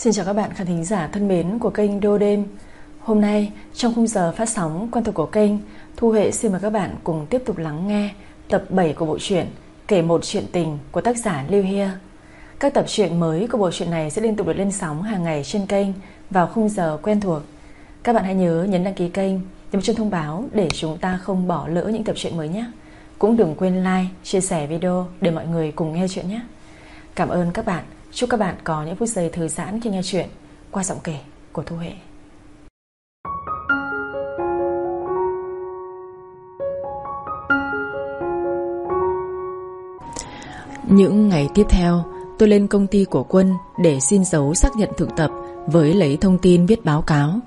Xin chào các bạn khán thính giả thân mến của kênh Đô Đêm. Hôm nay trong khung giờ phát sóng quen thuộc của kênh Thu Huệ xin mời các bạn cùng tiếp tục lắng nghe tập 7 của bộ truyện Kể một chuyện tình của tác giả Lưu Hia. Các tập truyện mới của bộ truyện này sẽ liên tục được lên sóng hàng ngày trên kênh vào khung giờ quen thuộc. Các bạn hãy nhớ nhấn đăng ký kênh nhấn chuông thông báo để chúng ta không bỏ lỡ những tập truyện mới nhé. Cũng đừng quên like, chia sẻ video để mọi người cùng nghe chuyện nhé. Cảm ơn các bạn. Chúc các bạn có những phút giây thư giãn khi nghe chuyện qua giọng kể của Thu Huệ. Những ngày tiếp theo, tôi lên công ty của quân để xin dấu xác nhận thực tập với lấy thông tin viết báo cáo.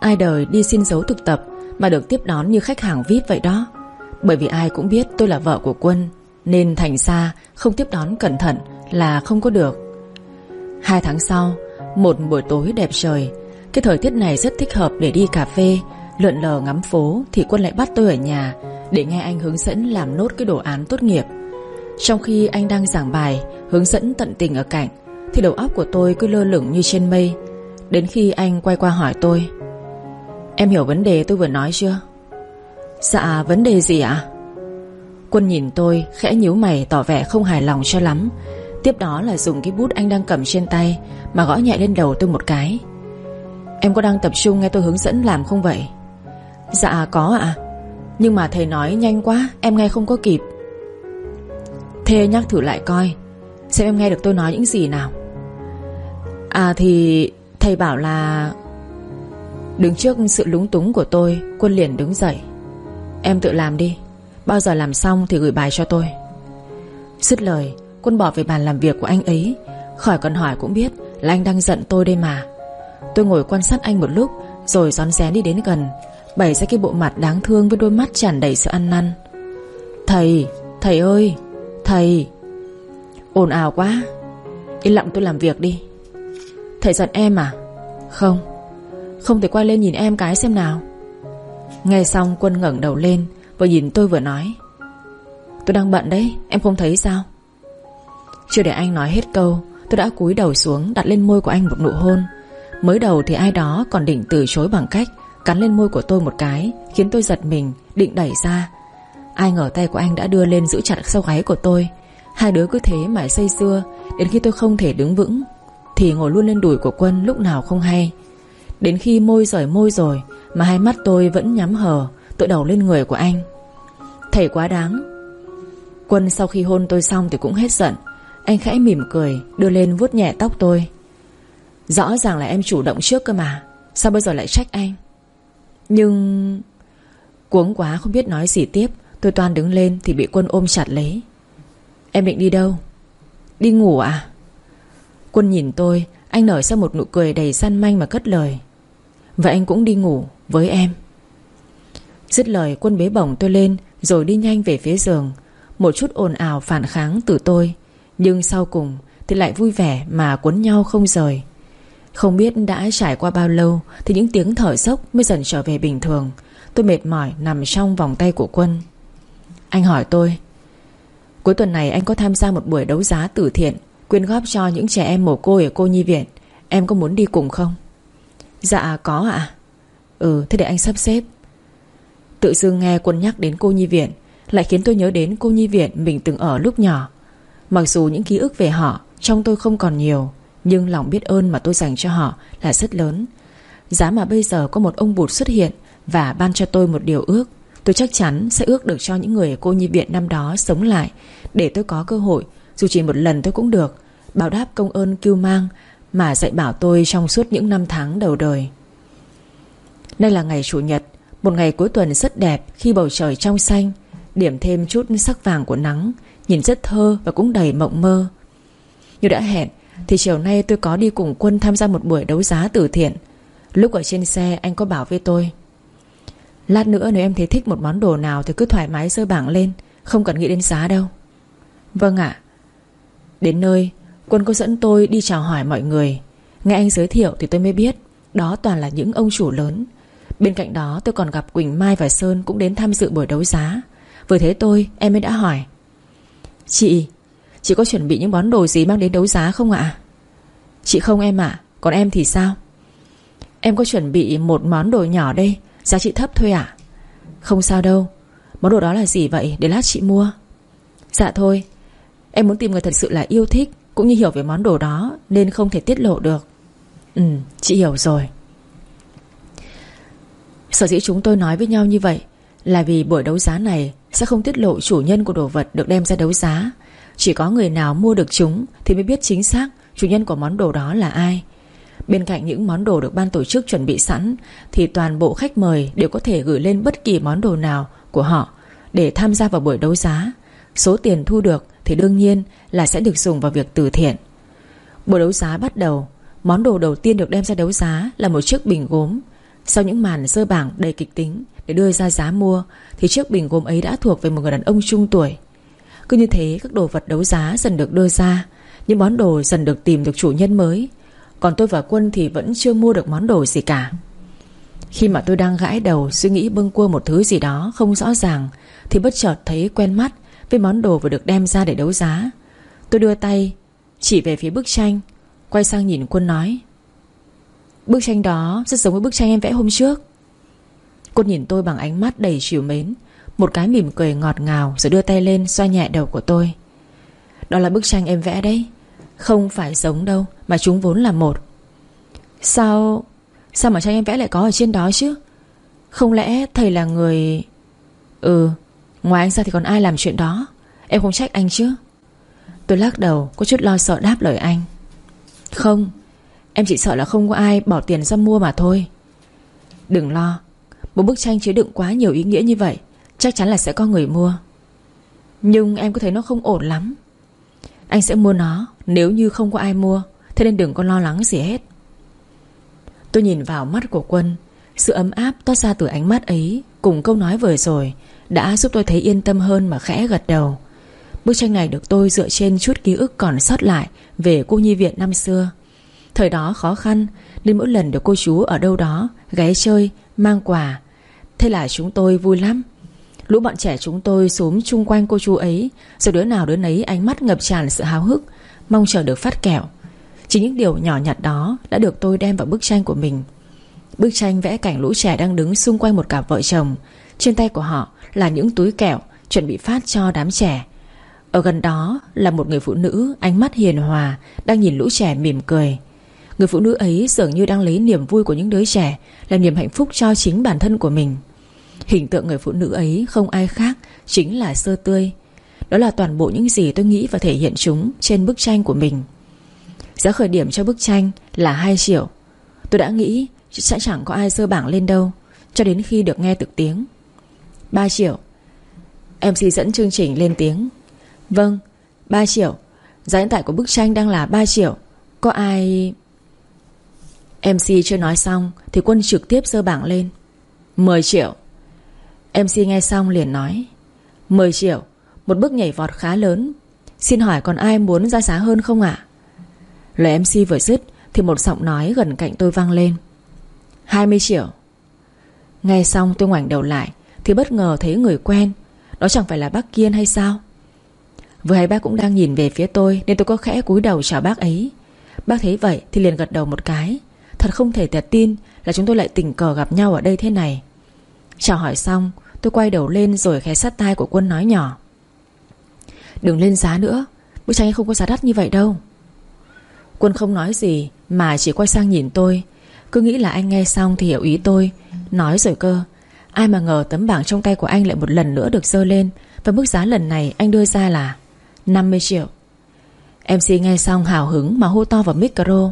Ai đời đi xin dấu thực tập mà được tiếp đón như khách hàng VIP vậy đó. Bởi vì ai cũng biết tôi là vợ của quân, nên thành ra không tiếp đón cẩn thận là không có được. Hai tháng sau, Một buổi tối đẹp trời, Cái thời tiết này rất thích hợp để đi cà phê, Lượn lờ ngắm phố Thì Quân lại bắt tôi ở nhà Để nghe anh hướng dẫn làm nốt cái đồ án tốt nghiệp. Trong khi anh đang giảng bài, Hướng dẫn tận tình ở cạnh, Thì đầu óc của tôi cứ lơ lửng như trên mây. Đến khi anh quay qua hỏi tôi, Em hiểu vấn đề tôi vừa nói chưa? Dạ vấn đề gì ạ? Quân nhìn tôi, khẽ nhíu mày tỏ vẻ không hài lòng cho lắm. Tiếp đó là dùng cái bút anh đang cầm trên tay Mà gõ nhẹ lên đầu tôi một cái. Em có đang tập trung nghe tôi hướng dẫn làm không vậy? Dạ có ạ. Nhưng mà thầy nói nhanh quá, Em nghe không có kịp. Thế nhắc thử lại coi, Xem em nghe được tôi nói những gì nào. À thì Thầy bảo là Đứng trước sự lúng túng của tôi, Quân liền đứng dậy. Em tự làm đi, Bao giờ làm xong thì gửi bài cho tôi. Dứt lời Quân bỏ về bàn làm việc của anh ấy. Khỏi cần hỏi cũng biết là anh đang giận tôi đây mà. Tôi ngồi quan sát anh một lúc Rồi rón rén đi đến gần Bày ra cái bộ mặt đáng thương với đôi mắt tràn đầy sự ăn năn. Thầy, thầy ơi Thầy. Ồn ào quá. Yên lặng tôi làm việc đi. Thầy giận em à? Không. Không thể quay lên nhìn em cái xem nào. Nghe xong quân ngẩng đầu lên Vừa nhìn tôi vừa nói. Tôi đang bận đấy Em không thấy sao? Chưa để anh nói hết câu, Tôi đã cúi đầu xuống, đặt lên môi của anh một nụ hôn. Mới đầu thì ai đó còn định từ chối bằng cách Cắn lên môi của tôi một cái, Khiến tôi giật mình, Định đẩy ra. Ai ngờ tay của anh đã đưa lên giữ chặt sau gáy của tôi. Hai đứa cứ thế mà say sưa, Đến khi tôi không thể đứng vững, Thì ngồi luôn lên đùi của quân lúc nào không hay. Đến khi môi rời môi rồi, Mà hai mắt tôi vẫn nhắm hờ Tôi đầu lên người của anh. Thầy quá đáng. Quân sau khi hôn tôi xong thì cũng hết giận anh khẽ mỉm cười, Đưa lên vuốt nhẹ tóc tôi. Rõ ràng là em chủ động trước cơ mà, Sao bây giờ lại trách anh? Nhưng Cuống quá không biết nói gì tiếp, Tôi toàn đứng lên thì bị quân ôm chặt lấy. Em định đi đâu? Đi ngủ à? Quân nhìn tôi, Anh nở ra một nụ cười đầy săn manh mà cất lời. Vậy anh cũng đi ngủ với em. Dứt lời, quân bế bổng tôi lên, Rồi đi nhanh về phía giường. Một chút ồn ào phản kháng từ tôi nhưng sau cùng Thì lại vui vẻ mà cuốn nhau không rời. Không biết đã trải qua bao lâu Thì những tiếng thở dốc mới dần trở về bình thường. Tôi mệt mỏi nằm trong vòng tay của quân. Anh hỏi tôi, Cuối tuần này anh có tham gia một buổi đấu giá từ thiện, Quyên góp cho những trẻ em mồ côi ở cô nhi viện. Em có muốn đi cùng không? Dạ có ạ. Ừ thế để anh sắp xếp. Tự dưng nghe quân nhắc đến cô nhi viện, Lại khiến tôi nhớ đến cô nhi viện Mình từng ở lúc nhỏ. Mặc dù những ký ức về họ Trong tôi không còn nhiều, Nhưng lòng biết ơn mà tôi dành cho họ là rất lớn. Giá mà bây giờ có một ông bụt xuất hiện Và ban cho tôi một điều ước, Tôi chắc chắn sẽ ước được cho những người cô nhi viện năm đó sống lại Để tôi có cơ hội. Dù chỉ một lần tôi cũng được, Báo đáp công ơn kêu mang Mà dạy bảo tôi trong suốt những năm tháng đầu đời. Đây là ngày Chủ nhật, Một ngày cuối tuần rất đẹp Khi bầu trời trong xanh, Điểm thêm chút sắc vàng của nắng. Nhìn rất thơ và cũng đầy mộng mơ. Như đã hẹn, Thì chiều nay tôi có đi cùng quân tham gia một buổi đấu giá từ thiện. Lúc ở trên xe, anh có bảo với tôi, Lát nữa nếu em thấy thích một món đồ nào Thì cứ thoải mái sơ bảng lên, Không cần nghĩ đến giá đâu. Vâng ạ. Đến nơi, Quân có dẫn tôi đi chào hỏi mọi người. Nghe anh giới thiệu thì tôi mới biết, Đó toàn là những ông chủ lớn. Bên cạnh đó, tôi còn gặp Quỳnh Mai và Sơn Cũng đến tham dự buổi đấu giá. Vừa thấy tôi, em mới đã hỏi Chị Chị có chuẩn bị những món đồ gì mang đến đấu giá không ạ? Chị không em ạ, Còn em thì sao? Em có chuẩn bị một món đồ nhỏ đây, Giá trị thấp thôi à Không sao đâu, Món đồ đó là gì vậy? Để lát chị mua. Dạ thôi, Em muốn tìm người thật sự là yêu thích, Cũng như hiểu về món đồ đó, Nên không thể tiết lộ được. Ừ chị hiểu rồi. Sở dĩ chúng tôi nói với nhau như vậy là vì buổi đấu giá này Sẽ không tiết lộ chủ nhân của đồ vật được đem ra đấu giá. Chỉ có người nào mua được chúng Thì mới biết chính xác Chủ nhân của món đồ đó là ai. Bên cạnh những món đồ được ban tổ chức chuẩn bị sẵn, Thì toàn bộ khách mời đều có thể gửi lên bất kỳ món đồ nào của họ Để tham gia vào buổi đấu giá. Số tiền thu được thì đương nhiên là sẽ được dùng vào việc từ thiện. Buổi đấu giá bắt đầu, Món đồ đầu tiên được đem ra đấu giá là một chiếc bình gốm. Sau những màn dơ bảng đầy kịch tính để đưa ra giá mua, Thì chiếc bình gốm ấy đã thuộc về một người đàn ông trung tuổi. Cứ như thế, các đồ vật đấu giá dần được đưa ra, Những món đồ dần được tìm được chủ nhân mới. Còn tôi và Quân thì vẫn chưa mua được món đồ gì cả. Khi mà tôi đang gãi đầu Suy nghĩ bâng quơ một thứ gì đó không rõ ràng, Thì bất chợt thấy quen mắt Với món đồ vừa được đem ra để đấu giá. Tôi đưa tay, Chỉ về phía bức tranh, Quay sang nhìn Quân nói, Bức tranh đó rất giống với bức tranh em vẽ hôm trước cô nhìn tôi bằng ánh mắt đầy chiều mến. Một cái mỉm cười ngọt ngào Rồi đưa tay lên xoa nhẹ đầu của tôi. Đó là bức tranh em vẽ đấy. Không phải giống đâu, Mà chúng vốn là một. Sao Sao mà tranh em vẽ lại có ở trên đó chứ? Không lẽ thầy là người Ừ Ngoài anh ra thì còn ai làm chuyện đó? Em không trách anh chứ? Tôi lắc đầu, có chút lo sợ đáp lời anh. Không, Em chỉ sợ là không có ai bỏ tiền ra mua mà thôi. Đừng lo một bức tranh chứa đựng quá nhiều ý nghĩa như vậy, Chắc chắn là sẽ có người mua. Nhưng em có thấy nó không ổn lắm. Anh sẽ mua nó, Nếu như không có ai mua, Thế nên đừng có lo lắng gì hết. Tôi nhìn vào mắt của Quân, Sự ấm áp toát ra từ ánh mắt ấy, Cùng câu nói vừa rồi, Đã giúp tôi thấy yên tâm hơn mà khẽ gật đầu. Bức tranh này được tôi dựa trên chút ký ức còn sót lại Về cô nhi viện năm xưa. Thời đó khó khăn, Nên mỗi lần được cô chú ở đâu đó Ghé chơi, mang quà. Thế là chúng tôi vui lắm. Lũ bọn trẻ chúng tôi xúm chung quanh cô chú ấy. Rồi đứa nào đứa nấy ánh mắt ngập tràn sự háo hức Mong chờ được phát kẹo. Chỉ những điều nhỏ nhặt đó Đã được tôi đem vào bức tranh của mình. Bức tranh vẽ cảnh lũ trẻ đang đứng xung quanh một cặp vợ chồng. Trên tay của họ là những túi kẹo Chuẩn bị phát cho đám trẻ. Ở gần đó là một người phụ nữ Ánh mắt hiền hòa Đang nhìn lũ trẻ mỉm cười. Người phụ nữ ấy dường như đang lấy niềm vui của những đứa trẻ Làm niềm hạnh phúc cho chính bản thân của mình. Hình tượng người phụ nữ ấy không ai khác Chính là sơ tươi. Đó là toàn bộ những gì tôi nghĩ và thể hiện chúng Trên bức tranh của mình. Giá khởi điểm cho bức tranh là 2 triệu. Tôi đã nghĩ, sẽ chẳng có ai sơ bảng lên đâu, Cho đến khi được nghe thực tiếng. 3 triệu. MC dẫn chương trình lên tiếng. Vâng 3 triệu. Giá hiện tại của bức tranh đang là 3 triệu. Có ai... MC chưa nói xong Thì quân trực tiếp sơ bảng lên. 10 triệu. MC nghe xong liền nói. 10 triệu, Một bước nhảy vọt khá lớn. Xin hỏi còn ai muốn ra giá hơn không ạ? Lời MC vừa dứt Thì một giọng nói gần cạnh tôi vang lên. 20 triệu. Nghe xong tôi ngoảnh đầu lại Thì bất ngờ thấy người quen. Đó chẳng phải là bác Kiên hay sao? Vừa hay bác cũng đang nhìn về phía tôi Nên tôi có khẽ cúi đầu chào bác ấy. Bác thấy vậy thì liền gật đầu một cái. Thật không thể tiệt tin Là chúng tôi lại tình cờ gặp nhau ở đây thế này. Chào hỏi xong, Tôi quay đầu lên rồi khẽ sát tai của quân nói nhỏ. Đừng lên giá nữa, Bức tranh không có giá đắt như vậy đâu. Quân không nói gì, Mà chỉ quay sang nhìn tôi. Cứ nghĩ là anh nghe xong thì hiểu ý tôi. Nói rồi cơ, Ai mà ngờ tấm bảng trong tay của anh lại một lần nữa được dơ lên. Và mức giá lần này anh đưa ra là 50 triệu. MC nghe xong hào hứng mà hô to vào micro.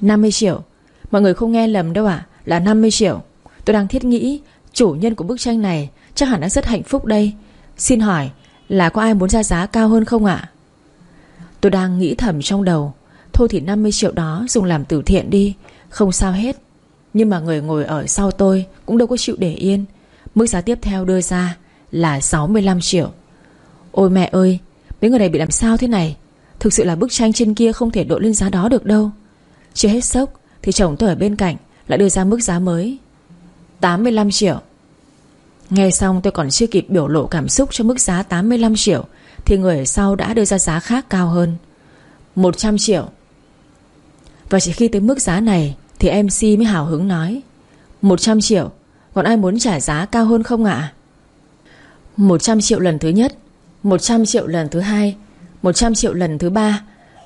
50 triệu Mọi người không nghe lầm đâu ạ, Là 50 triệu. Tôi đang thiết nghĩ, Chủ nhân của bức tranh này Chắc hẳn đã rất hạnh phúc đây. Xin hỏi là có ai muốn ra giá cao hơn không ạ? Tôi đang nghĩ thầm trong đầu. Thôi thì 50 triệu đó dùng làm từ thiện đi, Không sao hết. Nhưng mà người ngồi ở sau tôi Cũng đâu có chịu để yên. Mức giá tiếp theo đưa ra là 65 triệu. Ôi mẹ ơi, Mấy người này bị làm sao thế này? Thực sự là bức tranh trên kia không thể đội lên giá đó được đâu. Chưa hết sốc thì chồng tôi ở bên cạnh Lại đưa ra mức giá mới. 85 triệu. Nghe xong tôi còn chưa kịp biểu lộ cảm xúc cho mức giá 85 triệu, Thì người sau đã đưa ra giá khác cao hơn. 100 triệu. Và chỉ khi tới mức giá này Thì MC mới hào hứng nói 100 triệu, Còn ai muốn trả giá cao hơn không ạ? À? 100 triệu lần thứ nhất 100 triệu lần thứ hai 100 triệu lần thứ ba.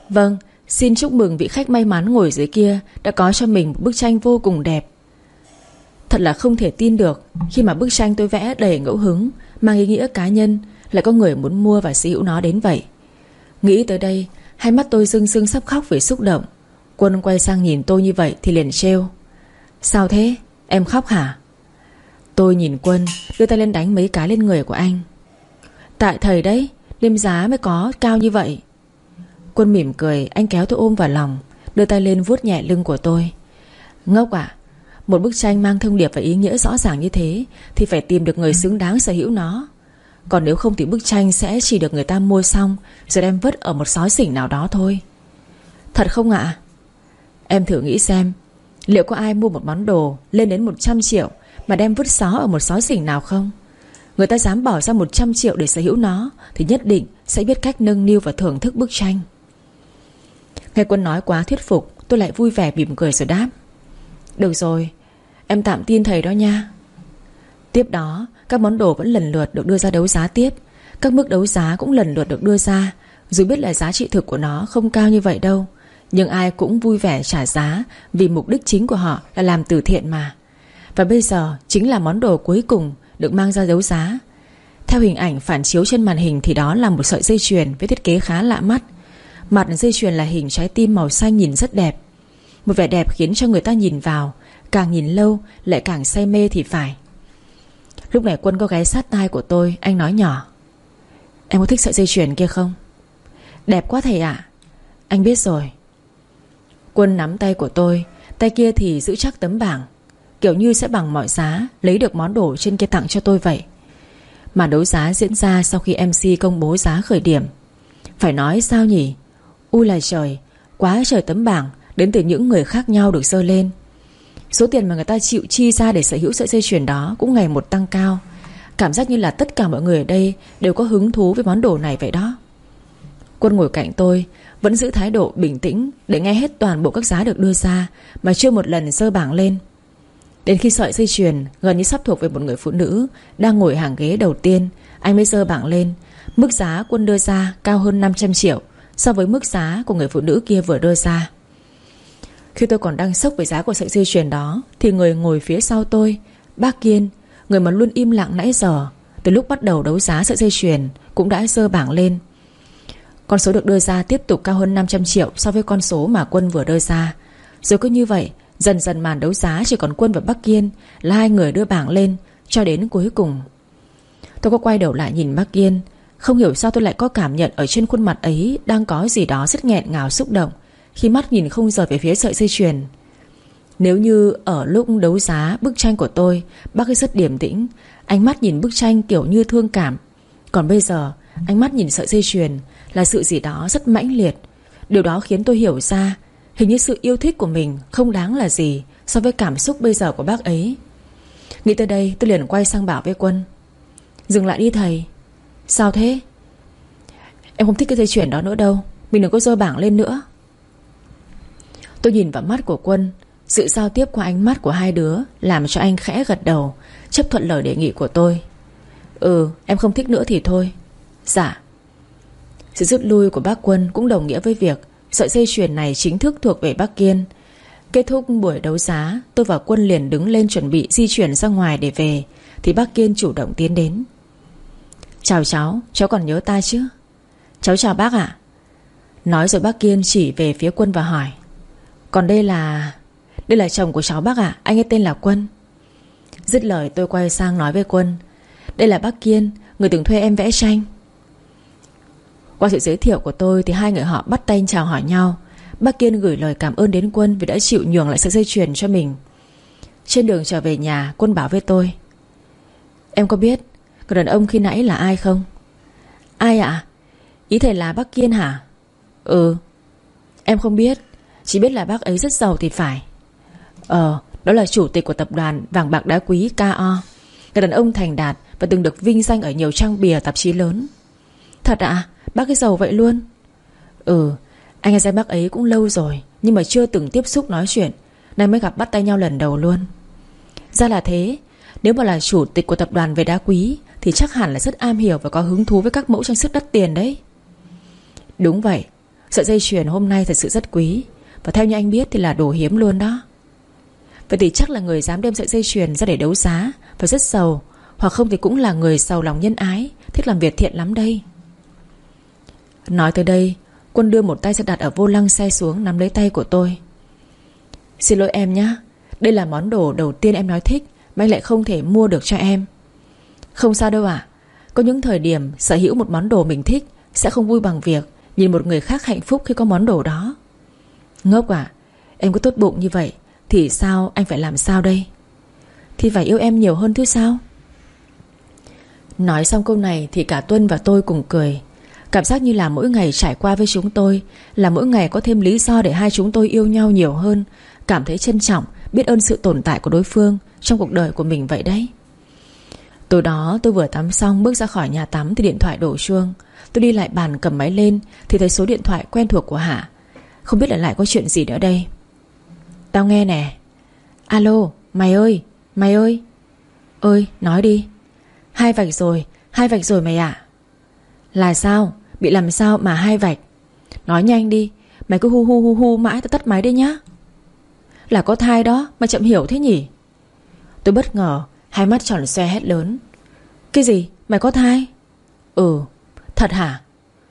Vâng Xin chúc mừng vị khách may mắn ngồi dưới kia Đã có cho mình một bức tranh vô cùng đẹp. Thật là không thể tin được, Khi mà bức tranh tôi vẽ đầy ngẫu hứng, Mang ý nghĩa cá nhân, Lại có người muốn mua và sở hữu nó đến vậy. Nghĩ tới đây, Hai mắt tôi rưng rưng sắp khóc vì xúc động. Quân quay sang nhìn tôi như vậy Thì liền trêu. Sao thế? Em khóc hả? Tôi nhìn Quân, đưa tay lên đánh mấy cái lên người của anh. Tại thầy đấy Liêm giá mới có cao như vậy. Quân mỉm cười, Anh kéo tôi ôm vào lòng, Đưa tay lên vuốt nhẹ lưng của tôi. Ngốc à Một bức tranh mang thông điệp và ý nghĩa rõ ràng như thế Thì phải tìm được người xứng đáng sở hữu nó. Còn nếu không thì bức tranh sẽ chỉ được người ta mua xong Rồi đem vứt ở một xói xỉnh nào đó thôi. Thật không ạ? Em thử nghĩ xem, Liệu có ai mua một món đồ lên đến 100 triệu Mà đem vứt xó ở một sói xỉnh nào không? Người ta dám bỏ ra 100 triệu để sở hữu nó Thì nhất định sẽ biết cách nâng niu và thưởng thức bức tranh. Nghe quân nói quá thuyết phục, Tôi lại vui vẻ mỉm cười rồi đáp. Được rồi, Em tạm tin thầy đó nha. Tiếp đó, các món đồ vẫn lần lượt được đưa ra đấu giá tiếp. Các mức đấu giá cũng lần lượt được đưa ra. Dù biết là giá trị thực của nó không cao như vậy đâu, Nhưng ai cũng vui vẻ trả giá Vì mục đích chính của họ là làm từ thiện mà. Và bây giờ chính là món đồ cuối cùng Được mang ra đấu giá. Theo hình ảnh phản chiếu trên màn hình Thì đó là một sợi dây chuyền với thiết kế khá lạ mắt. Mặt dây chuyền là hình trái tim màu xanh nhìn rất đẹp. Một vẻ đẹp khiến cho người ta nhìn vào, Càng nhìn lâu lại càng say mê thì phải. Lúc này quân có gáy sát tai của tôi, Anh nói nhỏ. Em có thích sợi dây chuyền kia không? Đẹp quá thầy ạ. Anh biết rồi. Quân nắm tay của tôi, Tay kia thì giữ chắc tấm bảng. Kiểu như sẽ bằng mọi giá, Lấy được món đồ trên kia tặng cho tôi vậy. Mà đấu giá diễn ra sau khi MC công bố giá khởi điểm. Phải nói sao nhỉ? U là trời, Quá trời tấm bảng, Đến từ những người khác nhau được dơ lên. Số tiền mà người ta chịu chi ra để sở hữu sợi dây chuyền đó Cũng ngày một tăng cao. Cảm giác như là tất cả mọi người ở đây Đều có hứng thú với món đồ này vậy đó. Quân ngồi cạnh tôi, Vẫn giữ thái độ bình tĩnh Để nghe hết toàn bộ các giá được đưa ra Mà chưa một lần dơ bảng lên. Đến khi sợi dây chuyền gần như sắp thuộc về một người phụ nữ Đang ngồi hàng ghế đầu tiên, Anh mới dơ bảng lên. Mức giá quân đưa ra cao hơn 500 triệu. So với mức giá của người phụ nữ kia vừa đưa ra. Khi tôi còn đang sốc về giá của sợi dây chuyền đó, Thì người ngồi phía sau tôi, Bác Kiên, Người mà luôn im lặng nãy giờ, Từ lúc bắt đầu đấu giá sợi dây chuyền Cũng đã dơ bảng lên. Con số được đưa ra tiếp tục cao hơn 500 triệu So với con số mà quân vừa đưa ra. Rồi cứ như vậy, Dần dần màn đấu giá chỉ còn quân và Bắc Kiên Là hai người đưa bảng lên Cho đến cuối cùng. Tôi có quay đầu lại nhìn Bắc Kiên không hiểu sao tôi lại có cảm nhận Ở trên khuôn mặt ấy đang có gì đó rất nghẹn ngào xúc động, Khi mắt nhìn không rời về phía sợi dây chuyền. Nếu như ở lúc đấu giá bức tranh của tôi, Bác ấy rất điềm tĩnh, Ánh mắt nhìn bức tranh kiểu như thương cảm. Còn bây giờ, Ánh mắt nhìn sợi dây chuyền Là sự gì đó rất mãnh liệt. Điều đó khiến tôi hiểu ra Hình như sự yêu thích của mình không đáng là gì So với cảm xúc bây giờ của bác ấy. Nghĩ tới đây, tôi liền quay sang bảo với quân. Dừng lại đi thầy Sao thế? Em không thích cái dây chuyển đó nữa đâu. Mình đừng có dơ bảng lên nữa. Tôi nhìn vào mắt của Quân, Sự giao tiếp qua ánh mắt của hai đứa Làm cho anh khẽ gật đầu, Chấp thuận lời đề nghị của tôi. Ừ em không thích nữa thì thôi. Dạ. Sự rút lui của bác Quân cũng đồng nghĩa với việc Sợi dây chuyền này chính thức thuộc về bác Kiên. Kết thúc buổi đấu giá, Tôi và Quân liền đứng lên chuẩn bị di chuyển ra ngoài để về, Thì bác Kiên chủ động tiến đến. Chào cháu, cháu còn nhớ ta chứ? Cháu chào bác ạ. Nói rồi bác Kiên chỉ về phía Quân và hỏi. Còn đây là... Đây là chồng của cháu bác ạ Anh ấy tên là Quân. Dứt lời tôi quay sang nói với Quân. Đây là bác Kiên Người từng thuê em vẽ tranh. Qua sự giới thiệu của tôi Thì hai người họ bắt tay chào hỏi nhau. Bác Kiên gửi lời cảm ơn đến Quân Vì đã chịu nhường lại sợi dây chuyền cho mình. Trên đường trở về nhà Quân bảo với tôi. Em có biết Người đàn ông khi nãy là ai không? Ai ạ? Ý thầy là bác Kiên hả? Ừ. Em không biết. Chỉ biết là bác ấy rất giàu thì phải. Ờ Đó là chủ tịch của tập đoàn vàng bạc đá quý KO Người đàn ông thành đạt Và từng được vinh danh ở nhiều trang bìa, tạp chí lớn. Thật ạ? Bác ấy giàu vậy luôn. Ừ Anh em xem bác ấy cũng lâu rồi, Nhưng mà chưa từng tiếp xúc nói chuyện Nay mới gặp bắt tay nhau lần đầu luôn. Ra là thế, Nếu mà là chủ tịch của tập đoàn về đá quý thì chắc hẳn là rất am hiểu và có hứng thú với các mẫu trang sức đắt tiền đấy. Đúng vậy, Sợi dây chuyền hôm nay thật sự rất quý, Và theo như anh biết thì là đồ hiếm luôn đó. Vậy thì chắc là người dám đem sợi dây chuyền ra để đấu giá Và rất giàu, Hoặc không thì cũng là người giàu lòng nhân ái, Thích làm việc thiện lắm đây. Nói tới đây, Quân đưa một tay sẽ đặt ở vô lăng xe xuống Nắm lấy tay của tôi. Xin lỗi em nhé Đây là món đồ đầu tiên em nói thích, Mà anh lại không thể mua được cho em. Không sao đâu ạ. Có những thời điểm sở hữu một món đồ mình thích Sẽ không vui bằng việc Nhìn một người khác hạnh phúc khi có món đồ đó. Ngốc à Em có tốt bụng như vậy Thì sao anh phải làm sao đây? Thì phải yêu em nhiều hơn thứ sao? Nói xong câu này Thì cả Tuân và tôi cùng cười. Cảm giác như là mỗi ngày trải qua với chúng tôi, Là mỗi ngày có thêm lý do để hai chúng tôi yêu nhau nhiều hơn, Cảm thấy trân trọng, Biết ơn sự tồn tại của đối phương Trong cuộc đời của mình vậy đấy. Tối đó tôi vừa tắm xong Bước ra khỏi nhà tắm thì điện thoại đổ chuông. Tôi đi lại bàn cầm máy lên Thì thấy số điện thoại quen thuộc của Hạ. Không biết là lại có chuyện gì nữa đây. Tao nghe nè. Alo, mày ơi Mày ơi. Ơi, nói đi. Hai vạch rồi, Hai vạch rồi mày ạ. Là sao? Bị làm sao mà hai vạch? Nói nhanh đi, Mày cứ hu hu hu hu mãi tao tắt máy đi nhá. Là có thai đó, Mà chậm hiểu thế nhỉ? Tôi bất ngờ Hai mắt tròn xoe hét lớn. Cái gì? Mày có thai? Ừ Thật hả?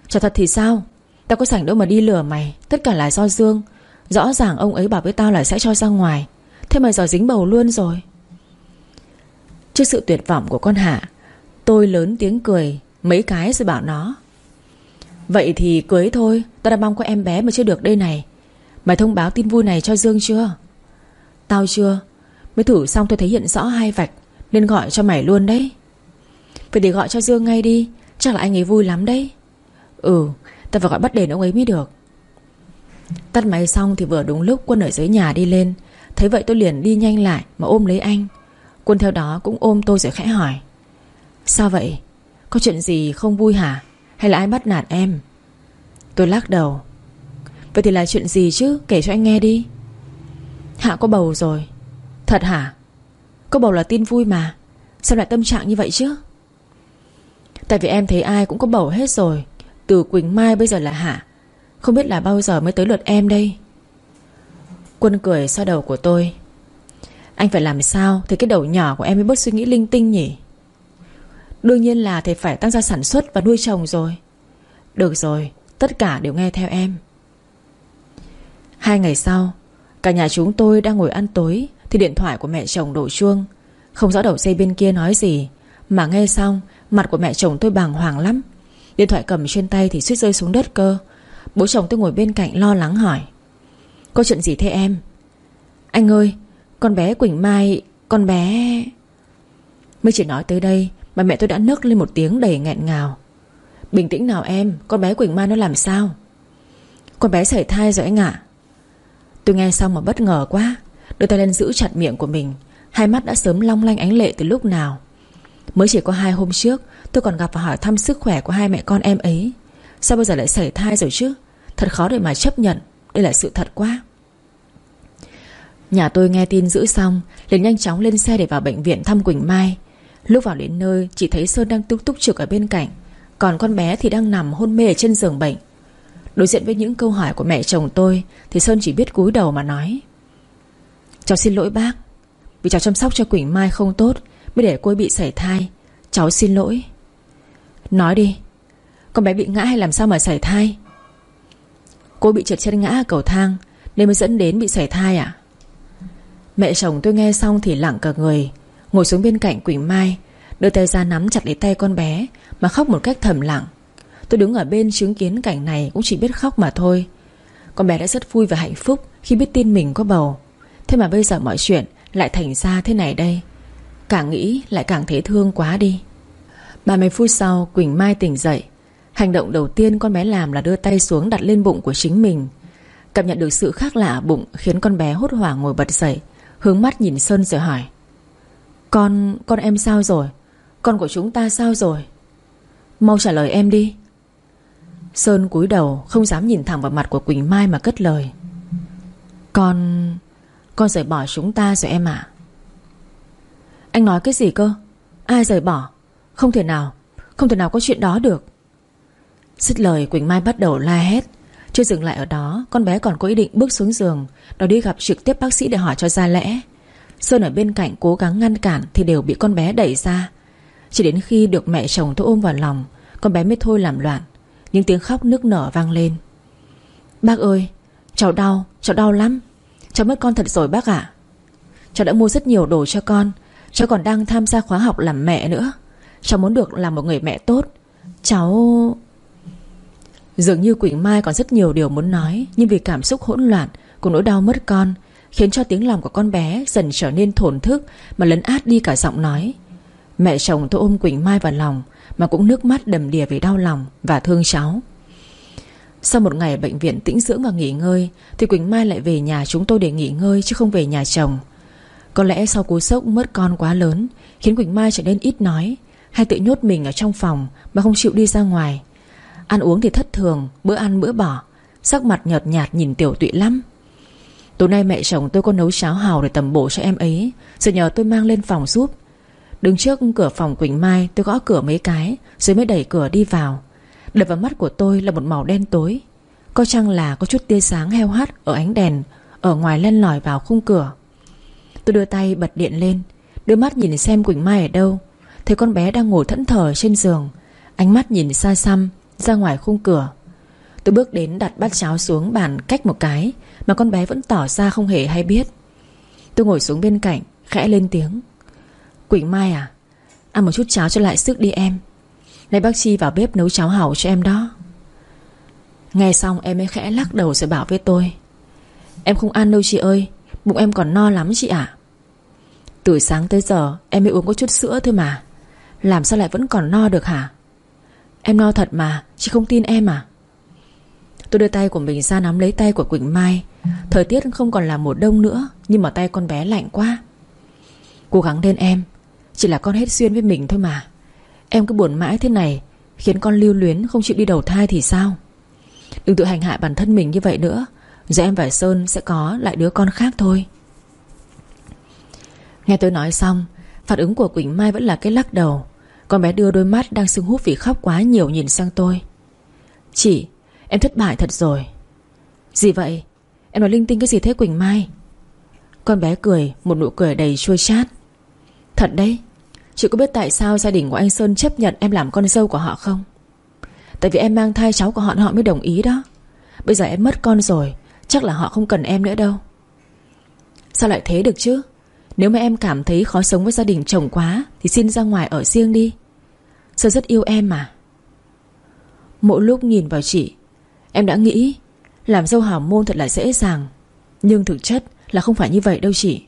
Chả thật thì sao? Tao có sảnh đâu mà đi lừa mày. Tất cả là do Dương. Rõ ràng ông ấy bảo với tao là sẽ cho ra ngoài. Thế mày giờ dính bầu luôn rồi. Trước sự tuyệt vọng của con Hạ, Tôi lớn tiếng cười, Mấy cái rồi bảo nó. Vậy thì cưới thôi, Tao đã mong có em bé mà chưa được đây này. Mày thông báo tin vui này cho Dương chưa? Tao chưa. Mới thử xong tôi thấy hiện rõ hai vạch. Nên gọi cho mày luôn đấy. Vậy thì gọi cho Dương ngay đi, Chắc là anh ấy vui lắm đấy. Ừ Tao phải gọi bắt đền ông ấy mới được. Tắt máy xong thì vừa đúng lúc Quân ở dưới nhà đi lên. Thấy vậy tôi liền đi nhanh lại mà ôm lấy anh. Quân theo đó cũng ôm tôi rồi khẽ hỏi. Sao vậy? Có chuyện gì không vui hả? Hay là ai bắt nạt em? Tôi lắc đầu. Vậy thì là chuyện gì chứ? Kể cho anh nghe đi. Hạ có bầu rồi. Thật hả? Cô bầu là tin vui mà. Sao lại tâm trạng như vậy chứ? Tại vì em thấy ai cũng có bầu hết rồi. Từ Quỳnh Mai bây giờ là Hạ. Không biết là bao giờ mới tới lượt em đây. Quân cười xoa đầu của tôi. Anh phải làm sao Thì cái đầu nhỏ của em mới bớt suy nghĩ linh tinh nhỉ? Đương nhiên là thầy phải tăng gia sản xuất và nuôi chồng rồi. Được rồi, Tất cả đều nghe theo em. Hai ngày sau, Cả nhà chúng tôi đang ngồi ăn tối. Thì điện thoại của mẹ chồng đổ chuông. Không rõ đầu dây bên kia nói gì. Mà nghe xong, Mặt của mẹ chồng tôi bàng hoàng lắm. Điện thoại cầm trên tay thì suýt rơi xuống đất cơ. Bố chồng tôi ngồi bên cạnh lo lắng hỏi. Có chuyện gì thế em? Anh ơi, Con bé Quỳnh Mai, Con bé Mới chỉ nói tới đây Mà mẹ tôi đã nức lên một tiếng đầy nghẹn ngào. Bình tĩnh nào em, Con bé Quỳnh Mai nó làm sao? Con bé sảy thai rồi anh ạ. Tôi nghe xong mà bất ngờ quá. Đưa tay lên giữ chặt miệng của mình. Hai mắt đã sớm long lanh ánh lệ từ lúc nào. Mới chỉ có hai hôm trước, Tôi còn gặp và hỏi thăm sức khỏe của hai mẹ con em ấy. Sao bây giờ lại xảy thai rồi chứ? Thật khó để mà chấp nhận. Đây là sự thật quá. Nhà tôi nghe tin giữ xong, liền nhanh chóng lên xe để vào bệnh viện thăm Quỳnh Mai. Lúc vào đến nơi, Chỉ thấy Sơn đang túc túc trực ở bên cạnh. Còn con bé thì đang nằm hôn mê ở trên giường bệnh. Đối diện với những câu hỏi của mẹ chồng tôi, Thì Sơn chỉ biết cúi đầu mà nói. Cháu xin lỗi bác. Vì cháu chăm sóc cho Quỳnh Mai không tốt, Mới để cô ấy bị sảy thai. Cháu xin lỗi. Nói đi, Con bé bị ngã hay làm sao mà sảy thai? Cô bị trượt chân ngã ở cầu thang, Nên mới dẫn đến bị sảy thai à? Mẹ chồng tôi nghe xong thì lặng cả người, Ngồi xuống bên cạnh Quỳnh Mai, Đưa tay ra nắm chặt lấy tay con bé, Mà khóc một cách thầm lặng. Tôi đứng ở bên chứng kiến cảnh này Cũng chỉ biết khóc mà thôi. Con bé đã rất vui và hạnh phúc Khi biết tin mình có bầu. Thế mà bây giờ mọi chuyện lại thành ra thế này đây. Càng nghĩ lại càng thấy thương quá đi. 30 phút sau Quỳnh Mai tỉnh dậy. Hành động đầu tiên con bé làm là đưa tay xuống đặt lên bụng của chính mình. Cảm nhận được sự khác lạ bụng Khiến con bé hốt hoảng ngồi bật dậy Hướng mắt nhìn Sơn rồi hỏi. Con, con em sao rồi? Con của chúng ta sao rồi? Mau trả lời em đi. Sơn cúi đầu không dám nhìn thẳng vào mặt của Quỳnh Mai mà cất lời. Con... Con rời bỏ chúng ta rồi em ạ. Anh nói cái gì cơ? Ai rời bỏ? Không thể nào Không thể nào có chuyện đó được. Xích lời Quỳnh Mai bắt đầu la hét. Chưa dừng lại ở đó Con bé còn có ý định bước xuống giường Đó đi gặp trực tiếp bác sĩ để hỏi cho ra lẽ. Sơn ở bên cạnh cố gắng ngăn cản Thì đều bị con bé đẩy ra. Chỉ đến khi được mẹ chồng tôi ôm vào lòng Con bé mới thôi làm loạn. Những tiếng khóc nức nở vang lên. Bác ơi Cháu đau, cháu đau lắm. Cháu mất con thật rồi, bác ạ. Cháu đã mua rất nhiều đồ cho con. Cháu còn đang tham gia khóa học làm mẹ nữa. Cháu muốn được làm một người mẹ tốt. Cháu... Dường như Quỳnh Mai còn rất nhiều điều muốn nói, Nhưng vì cảm xúc hỗn loạn Cùng nỗi đau mất con, Khiến cho tiếng lòng của con bé dần trở nên thổn thức Mà lấn át đi cả giọng nói. Mẹ chồng tôi ôm Quỳnh Mai vào lòng, Mà cũng nước mắt đầm đìa vì đau lòng Và thương cháu. Sau một ngày ở bệnh viện tĩnh dưỡng và nghỉ ngơi, Thì Quỳnh Mai lại về nhà chúng tôi để nghỉ ngơi Chứ không về nhà chồng. Có lẽ sau cú sốc mất con quá lớn, Khiến Quỳnh Mai trở nên ít nói, Hay tự nhốt mình ở trong phòng Mà không chịu đi ra ngoài. Ăn uống thì thất thường, Bữa ăn bữa bỏ, Sắc mặt nhợt nhạt nhìn tiểu tụy lắm. Tối nay mẹ chồng tôi có nấu cháo hào để tầm bổ cho em ấy Rồi nhờ tôi mang lên phòng giúp. Đứng trước cửa phòng Quỳnh Mai, Tôi gõ cửa mấy cái, Rồi mới đẩy cửa đi vào. Đập vào mắt của tôi là một màu đen tối. Có chăng là có chút tia sáng heo hắt Ở ánh đèn, Ở ngoài len lỏi vào khung cửa? Tôi đưa tay bật điện lên, Đưa mắt nhìn xem Quỳnh Mai ở đâu. Thấy con bé đang ngồi thẫn thờ trên giường, Ánh mắt nhìn xa xăm Ra ngoài khung cửa. Tôi bước đến đặt bát cháo xuống bàn cách một cái, Mà con bé vẫn tỏ ra không hề hay biết. Tôi ngồi xuống bên cạnh, Khẽ lên tiếng. Quỳnh Mai à Ăn một chút cháo cho lại sức đi em. Nay bác Chi vào bếp nấu cháo hảo cho em đó. Nghe xong em mới khẽ lắc đầu rồi bảo với tôi. Em không ăn đâu chị ơi, Bụng em còn no lắm chị ạ. Từ sáng tới giờ, em mới uống có chút sữa thôi mà. Làm sao lại vẫn còn no được hả? Em no thật mà, Chị không tin em à? Tôi đưa tay của mình ra nắm lấy tay của Quỳnh Mai. Thời tiết không còn là mùa đông nữa, Nhưng mà tay con bé lạnh quá. Cố gắng lên em, Chỉ là con hết duyên với mình thôi mà. Em cứ buồn mãi thế này, Khiến con lưu luyến, không chịu đi đầu thai thì sao? Đừng tự hành hạ bản thân mình như vậy nữa. Rồi em và Sơn sẽ có lại đứa con khác thôi. Nghe tôi nói xong, Phản ứng của Quỳnh Mai vẫn là cái lắc đầu. Con bé đưa đôi mắt đang sưng húp vì khóc quá nhiều nhìn sang tôi. Chị, Em thất bại thật rồi. Gì vậy? Em nói linh tinh cái gì thế Quỳnh Mai? Con bé cười, Một nụ cười đầy chua chát. Thật đấy Chị có biết tại sao gia đình của anh Sơn chấp nhận em làm con dâu của họ không? Tại vì em mang thai cháu của họ Họ mới đồng ý đó. Bây giờ em mất con rồi, Chắc là họ không cần em nữa đâu. Sao lại thế được chứ? Nếu mà em cảm thấy khó sống với gia đình chồng quá, Thì xin ra ngoài ở riêng đi. Sơn rất yêu em mà. Mỗi lúc nhìn vào chị, Em đã nghĩ, Làm dâu hào môn thật là dễ dàng. Nhưng thực chất là không phải như vậy đâu chị.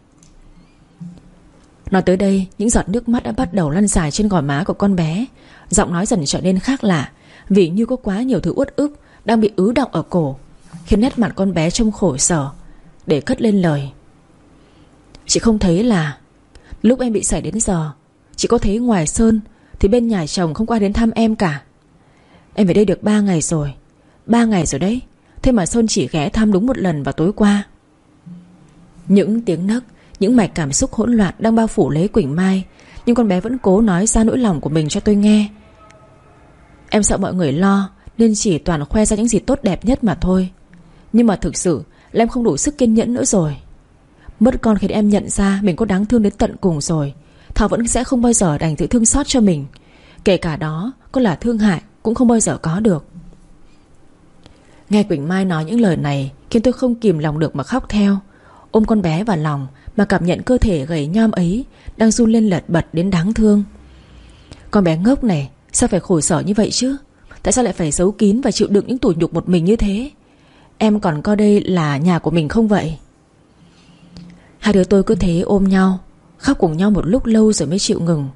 Nói tới đây, Những giọt nước mắt đã bắt đầu lăn dài trên gò má của con bé. Giọng nói dần trở nên khác lạ, Vì như có quá nhiều thứ uất ức Đang bị ứ động ở cổ, Khiến nét mặt con bé trông khổ sở. Để cất lên lời, Chị không thấy là Lúc em bị xảy đến giờ, Chị có thấy ngoài Sơn Thì bên nhà chồng không qua đến thăm em cả? Em về đây được 3 ngày rồi, Ba ngày rồi đấy, Thế mà Sơn chỉ ghé thăm đúng một lần vào tối qua. Những tiếng nấc những mạch cảm xúc hỗn loạn Đang bao phủ lấy Quỳnh Mai, Nhưng con bé vẫn cố nói ra nỗi lòng của mình cho tôi nghe. Em sợ mọi người lo, Nên chỉ toàn khoe ra những gì tốt đẹp nhất mà thôi. Nhưng mà thực sự, là em không đủ sức kiên nhẫn nữa rồi. Mất con khiến em nhận ra Mình có đáng thương đến tận cùng rồi. Thảo vẫn sẽ không bao giờ đành tự thương xót cho mình. Kể cả đó, có là thương hại Cũng không bao giờ có được. Nghe Quỳnh Mai nói những lời này Khiến tôi không kìm lòng được mà khóc theo. Ôm con bé vào lòng mà cảm nhận cơ thể gầy nhom ấy Đang run lên lật bật đến đáng thương. Con bé ngốc này, Sao phải khổ sở như vậy chứ? Tại sao lại phải giấu kín và chịu đựng những tủi nhục một mình như thế? Em còn coi đây là nhà của mình không vậy? Hai đứa tôi cứ thế ôm nhau, Khóc cùng nhau một lúc lâu rồi mới chịu ngừng.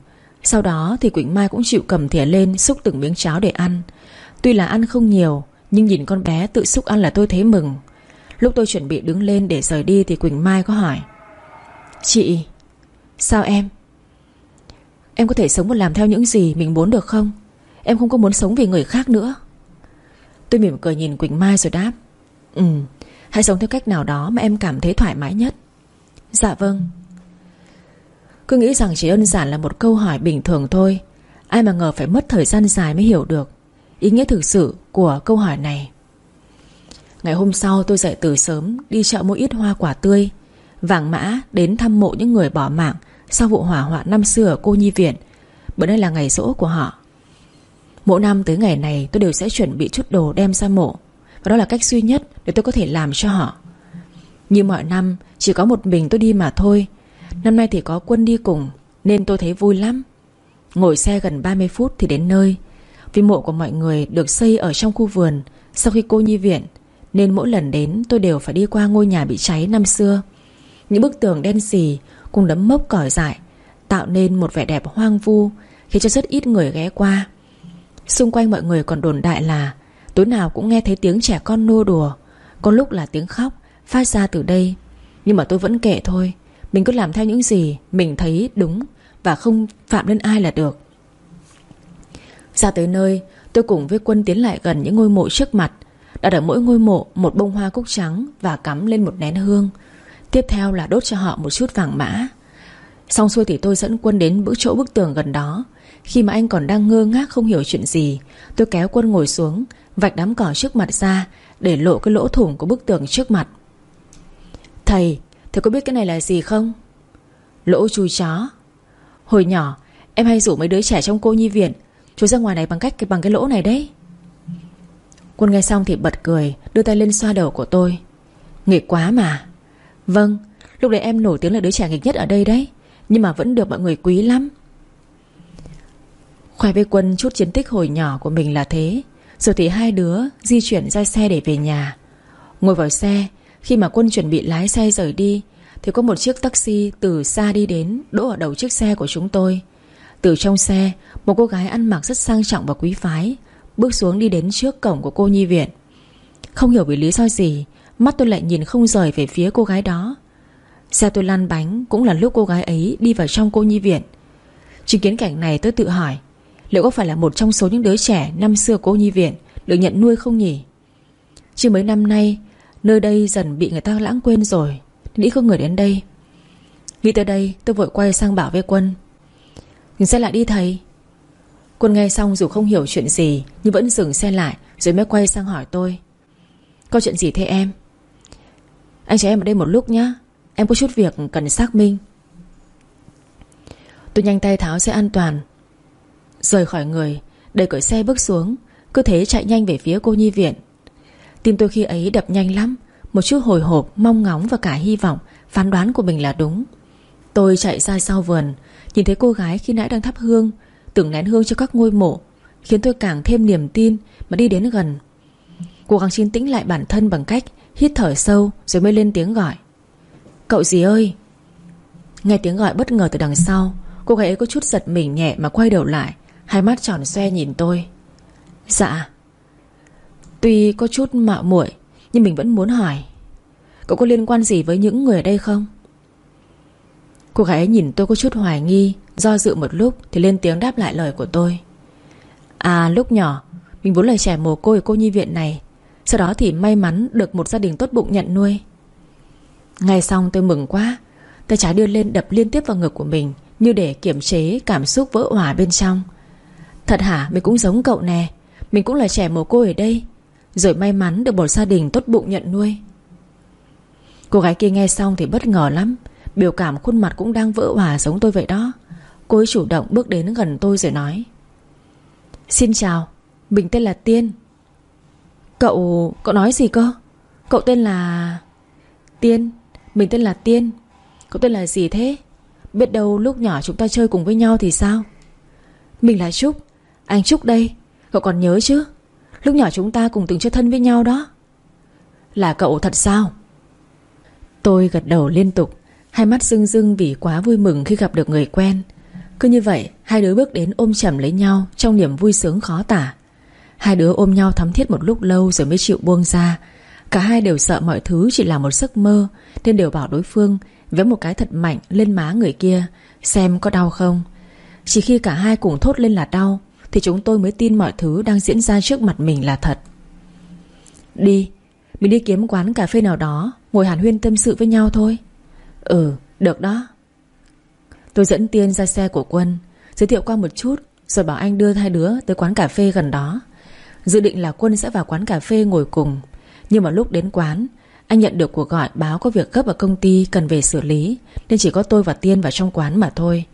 Sau đó thì Quỳnh Mai cũng chịu cầm thìa lên Xúc từng miếng cháo để ăn. Tuy là ăn không nhiều, nhưng nhìn con bé tự xúc ăn là tôi thấy mừng. Lúc tôi chuẩn bị đứng lên để rời đi Thì Quỳnh Mai có hỏi Chị, Sao em? Em có thể sống và làm theo những gì mình muốn được không? Em không có muốn sống vì người khác nữa. Tôi mỉm cười nhìn Quỳnh Mai rồi đáp Ừ Hãy sống theo cách nào đó mà em cảm thấy thoải mái nhất. Dạ vâng. Cứ nghĩ rằng chỉ đơn giản là một câu hỏi bình thường thôi, Ai mà ngờ phải mất thời gian dài mới hiểu được Ý nghĩa thực sự của câu hỏi này. Ngày hôm sau tôi dậy từ sớm Đi chợ mua ít hoa quả tươi. Vàng mã đến thăm mộ những người bỏ mạng Sau vụ hỏa hoạn năm xưa ở cô nhi viện Bữa nay là ngày rỗ của họ. Mỗi năm tới ngày này tôi đều sẽ chuẩn bị chút đồ đem ra mộ, Và đó là cách duy nhất để tôi có thể làm cho họ. Như mọi năm, Chỉ có một mình tôi đi mà thôi. Năm nay thì có quân đi cùng, Nên tôi thấy vui lắm. Ngồi xe gần 30 phút thì đến nơi, Vì mộ của mọi người được xây ở trong khu vườn Sau khi cô nhi viện, Nên mỗi lần đến tôi đều phải đi qua ngôi nhà bị cháy năm xưa. Những bức tường đen xì Cùng đấm mốc cỏ dại Tạo nên một vẻ đẹp hoang vu, Khiến cho rất ít người ghé qua. Xung quanh mọi người còn đồn đại là Tối nào cũng nghe thấy tiếng trẻ con nô đùa, Có lúc là tiếng khóc Phát ra từ đây. Nhưng mà tôi vẫn kệ thôi, Mình cứ làm theo những gì Mình thấy đúng Và không phạm lên ai là được. Ra tới nơi, Tôi cùng với quân tiến lại gần những ngôi mộ trước mặt, Đặt ở mỗi ngôi mộ Một bông hoa cúc trắng Và cắm lên một nén hương. Tiếp theo là đốt cho họ một chút vàng mã. Xong xuôi thì tôi dẫn quân đến bữa chỗ bức tường gần đó. Khi mà anh còn đang ngơ ngác không hiểu chuyện gì, Tôi kéo quân ngồi xuống, Vạch đám cỏ trước mặt ra Để lộ cái lỗ thủng của bức tường trước mặt. Thầy Thầy có biết cái này là gì không? Lỗ chui chó. Hồi nhỏ, em hay rủ mấy đứa trẻ trong cô nhi viện Chui ra ngoài này bằng cách bằng cái lỗ này đấy. Quân nghe xong thì bật cười, Đưa tay lên xoa đầu của tôi. Nghịch quá mà. Vâng Lúc đấy em nổi tiếng là đứa trẻ nghịch nhất ở đây đấy. Nhưng mà vẫn được mọi người quý lắm. Khoai với quân chút chiến tích hồi nhỏ của mình là thế. Rồi thì hai đứa di chuyển ra xe để về nhà. Ngồi vào xe, Khi mà quân chuẩn bị lái xe rời đi, Thì có một chiếc taxi từ xa đi đến, Đỗ ở đầu chiếc xe của chúng tôi. Từ trong xe, Một cô gái ăn mặc rất sang trọng và quý phái, Bước xuống đi đến trước cổng của cô nhi viện. Không hiểu vì lý do gì Mắt tôi lại nhìn không rời về phía cô gái đó. Xe tôi lăn bánh Cũng là lúc cô gái ấy đi vào trong cô nhi viện. Chứng kiến cảnh này tôi tự hỏi, Liệu có phải là một trong số những đứa trẻ Năm xưa cô nhi viện Được nhận nuôi không nhỉ? Chứ mấy năm nay, Nơi đây dần bị người ta lãng quên rồi Nghĩ không người đến đây. Nghĩ tới đây, tôi vội quay sang bảo với quân. Dừng xe lại đi thầy. Quân nghe xong dù không hiểu chuyện gì, Nhưng vẫn dừng xe lại, Rồi mới quay sang hỏi tôi. Có chuyện gì thế em? Anh chờ em ở đây một lúc nhé Em có chút việc cần xác minh. Tôi nhanh tay tháo xe an toàn. Rời khỏi người Đẩy cởi xe bước xuống Cứ thế chạy nhanh về phía cô nhi viện. Tim tôi khi ấy đập nhanh lắm Một chút hồi hộp, mong ngóng và cả hy vọng Phán đoán của mình là đúng. Tôi chạy ra sau vườn Nhìn thấy cô gái khi nãy đang thắp hương tưởng nén hương cho các ngôi mộ Khiến tôi càng thêm niềm tin mà đi đến gần. Cố gắng xin tĩnh lại bản thân bằng cách Hít thở sâu rồi mới lên tiếng gọi. Cậu gì ơi. Nghe tiếng gọi bất ngờ từ đằng sau, Cô gái ấy có chút giật mình nhẹ mà quay đầu lại, Hai mắt tròn xoe nhìn tôi. Dạ. Tuy có chút mạo muội, Nhưng mình vẫn muốn hỏi, Cậu có liên quan gì với những người ở đây không? Cô gái ấy nhìn tôi có chút hoài nghi, Do dự một lúc Thì lên tiếng đáp lại lời của tôi. À lúc nhỏ, Mình vốn là trẻ mồ côi ở cô nhi viện này sau đó thì may mắn được một gia đình tốt bụng nhận nuôi. Ngay xong tôi mừng quá, Tay trái đưa lên đập liên tiếp vào ngực của mình Như để kiểm chế cảm xúc vỡ hỏa bên trong. Thật hả? Mình cũng giống cậu nè. Mình cũng là trẻ mồ côi ở đây. Rồi may mắn được một gia đình tốt bụng nhận nuôi. Cô gái kia nghe xong thì bất ngờ lắm. Biểu cảm khuôn mặt cũng đang vỡ hòa giống tôi vậy đó. Cô ấy chủ động bước đến gần tôi rồi nói, Xin chào, Mình tên là Tiên. Cậu... cậu nói gì cơ? Cậu tên là... Tiên. Mình tên là Tiên. Cậu tên là gì thế? Biết đâu lúc nhỏ chúng ta chơi cùng với nhau thì sao? Mình là Trúc. Anh Trúc đây. Cậu còn nhớ chứ? Lúc nhỏ chúng ta cùng từng chơi thân với nhau đó. Là cậu thật sao? Tôi gật đầu liên tục. Hai mắt rưng rưng vì quá vui mừng khi gặp được người quen. Cứ như vậy, Hai đứa bước đến ôm chầm lấy nhau Trong niềm vui sướng khó tả. Hai đứa ôm nhau thắm thiết một lúc lâu Rồi mới chịu buông ra. Cả hai đều sợ mọi thứ chỉ là một giấc mơ, Nên đều bảo đối phương Với một cái thật mạnh lên má người kia, Xem có đau không? Chỉ khi cả hai cùng thốt lên là đau, Thì chúng tôi mới tin mọi thứ đang diễn ra trước mặt mình là thật. Đi, Mình đi kiếm quán cà phê nào đó, Ngồi hàn huyên tâm sự với nhau thôi. Ừ được đó. Tôi dẫn Tiên ra xe của Quân, Giới thiệu qua một chút, Rồi bảo anh đưa hai đứa tới quán cà phê gần đó. Dự định là Quân sẽ vào quán cà phê ngồi cùng. Nhưng mà lúc đến quán, Anh nhận được cuộc gọi báo có việc gấp ở công ty Cần về xử lý, Nên chỉ có tôi và Tiên vào trong quán mà thôi.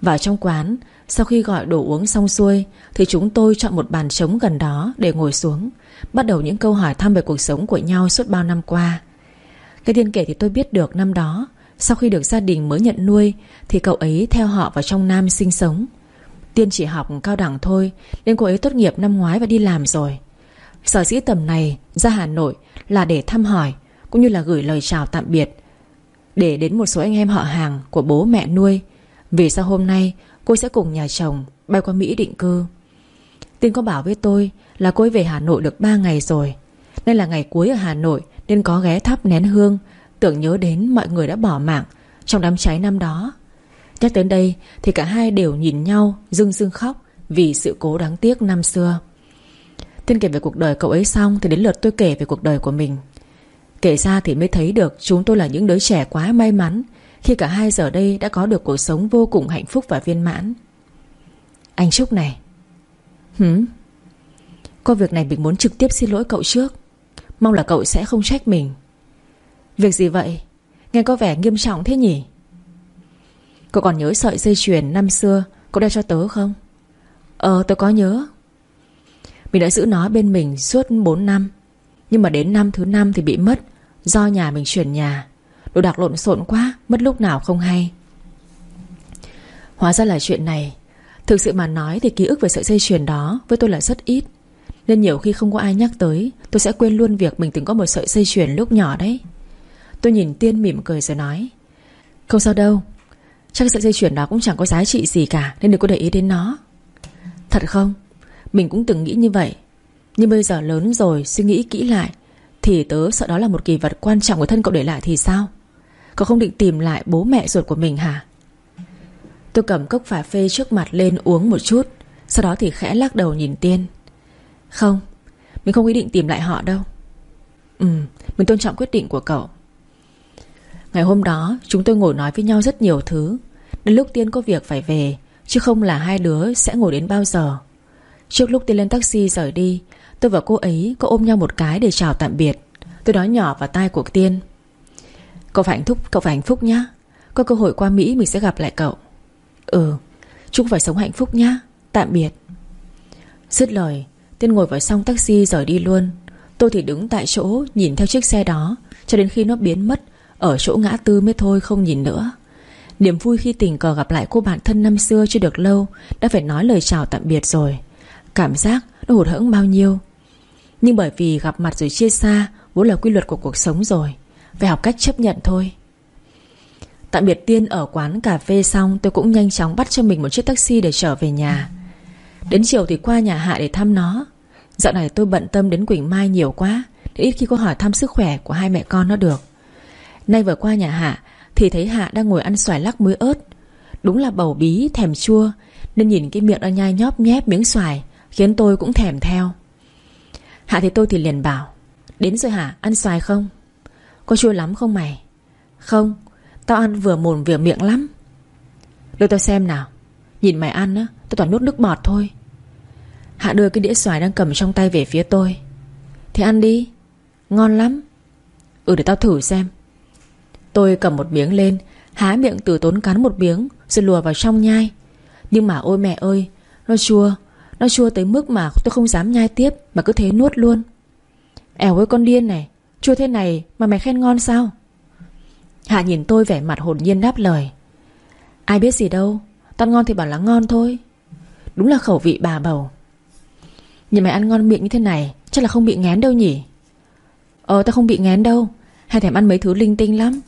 Vào trong quán, Sau khi gọi đồ uống xong xuôi, Thì chúng tôi chọn một bàn trống gần đó Để ngồi xuống, Bắt đầu những câu hỏi thăm về cuộc sống của nhau suốt bao năm qua. Cái tiên kể thì tôi biết được năm đó, Sau khi được gia đình mới nhận nuôi, Thì cậu ấy theo họ vào trong Nam sinh sống. Tiên chỉ học cao đẳng thôi, Nên cô ấy tốt nghiệp năm ngoái và đi làm rồi. Sở dĩ tầm này ra Hà Nội Là để thăm hỏi, Cũng như là gửi lời chào tạm biệt. Để đến một số anh em họ hàng Của bố mẹ nuôi Vì sao hôm nay, cô sẽ cùng nhà chồng Bay qua Mỹ định cư. Tiên có bảo với tôi là cô ấy về Hà Nội được 3 ngày rồi. Nên là ngày cuối ở Hà Nội, Nên có ghé thắp nén hương, Tưởng nhớ đến mọi người đã bỏ mạng Trong đám cháy năm đó. Nhắc đến đây thì cả hai đều nhìn nhau dưng dưng khóc Vì sự cố đáng tiếc năm xưa. Tiên kể về cuộc đời cậu ấy xong Thì đến lượt tôi kể về cuộc đời của mình. Kể ra thì mới thấy được Chúng tôi là những đứa trẻ quá may mắn Khi cả hai giờ đây đã có được cuộc sống vô cùng hạnh phúc và viên mãn. Anh Trúc này. Hửm Có việc này mình muốn trực tiếp xin lỗi cậu trước. Mong là cậu sẽ không trách mình. Việc gì vậy? Nghe có vẻ nghiêm trọng thế nhỉ? Cậu còn nhớ sợi dây chuyền năm xưa Cậu đeo cho tớ không? Ờ tớ có nhớ. Mình đã giữ nó bên mình suốt 4 năm. Nhưng mà đến năm thứ năm thì bị mất, Do nhà mình chuyển nhà. Đồ đạc lộn xộn quá, Mất lúc nào không hay. Hóa ra là chuyện này. Thực sự mà nói thì ký ức về sợi dây chuyền đó Với tôi là rất ít. Nên nhiều khi không có ai nhắc tới, Tôi sẽ quên luôn việc mình từng có một sợi dây chuyền lúc nhỏ đấy. Tôi nhìn Tiên mỉm cười rồi nói, Không sao đâu Chắc sợi dây chuyền đó cũng chẳng có giá trị gì cả, Nên đừng có để ý đến nó. Thật không? Mình cũng từng nghĩ như vậy. Nhưng bây giờ lớn rồi, suy nghĩ kỹ lại, Thì tớ sợ đó là một kỳ vật quan trọng của thân cậu để lại thì sao? Cậu không định tìm lại bố mẹ ruột của mình hả? Tôi cầm cốc cà phê trước mặt lên uống một chút, Sau đó thì khẽ lắc đầu nhìn Tiên. Không, Mình không ý định tìm lại họ đâu. Ừ Mình tôn trọng quyết định của cậu. Ngày hôm đó chúng tôi ngồi nói với nhau rất nhiều thứ. Đến lúc Tiên có việc phải về Chứ không là hai đứa sẽ ngồi đến bao giờ. Trước lúc Tiên lên taxi rời đi Tôi và cô ấy có ôm nhau một cái để chào tạm biệt. Tôi nói nhỏ vào tai của Tiên. Cậu phải hạnh phúc, cậu phải hạnh phúc nhá. Có cơ hội qua Mỹ mình sẽ gặp lại cậu. Ừ Chúc phải sống hạnh phúc nhá. Tạm biệt. Dứt lời Tiên ngồi vào xong taxi rời đi luôn. Tôi thì đứng tại chỗ nhìn theo chiếc xe đó Cho đến khi nó biến mất ở chỗ ngã tư mới thôi, không nhìn nữa. Niềm vui khi tình cờ gặp lại cô bạn thân năm xưa chưa được lâu Đã phải nói lời chào tạm biệt rồi. Cảm giác nó hụt hẫng bao nhiêu. Nhưng bởi vì gặp mặt rồi chia xa, Vốn là quy luật của cuộc sống rồi, Phải học cách chấp nhận thôi. Tạm biệt Tiên ở quán cà phê xong, Tôi cũng nhanh chóng bắt cho mình một chiếc taxi để trở về nhà. Đến chiều thì qua nhà Hạ để thăm nó. Dạo này tôi bận tâm đến Quỳnh Mai nhiều quá Để ít khi có hỏi thăm sức khỏe của hai mẹ con nó được. Nay vừa qua nhà Hạ Thì thấy Hạ đang ngồi ăn xoài lắc muối ớt. Đúng là bầu bí, thèm chua, Nên nhìn cái miệng đang nhai nhóp nhép miếng xoài, Khiến tôi cũng thèm theo. Hạ thì tôi thì liền bảo, Đến rồi hả ăn xoài không? Có chua lắm không mày? Không, Tao ăn vừa mồm vừa miệng lắm. Đưa tao xem nào, Nhìn mày ăn á, Tao toàn nuốt nước bọt thôi. Hạ đưa cái đĩa xoài đang cầm trong tay về phía tôi. Thì ăn đi, Ngon lắm. Ừ để tao thử xem. Tôi cầm một miếng lên, Há miệng từ tốn cắn một miếng, Rồi lùa vào trong nhai. Nhưng mà ôi mẹ ơi, Nó chua Nó chua tới mức mà tôi không dám nhai tiếp, Mà cứ thế nuốt luôn. Ẻo ơi con điên này, Chua thế này mà mày khen ngon sao? Hạ nhìn tôi vẻ mặt hồn nhiên đáp lời. Ai biết gì đâu, Tao ngon thì bảo là ngon thôi. Đúng là khẩu vị bà bầu. Nhìn mày ăn ngon miệng như thế này, Chắc là không bị ngén đâu nhỉ? Ờ tao không bị ngén đâu Hay thèm ăn mấy thứ linh tinh lắm.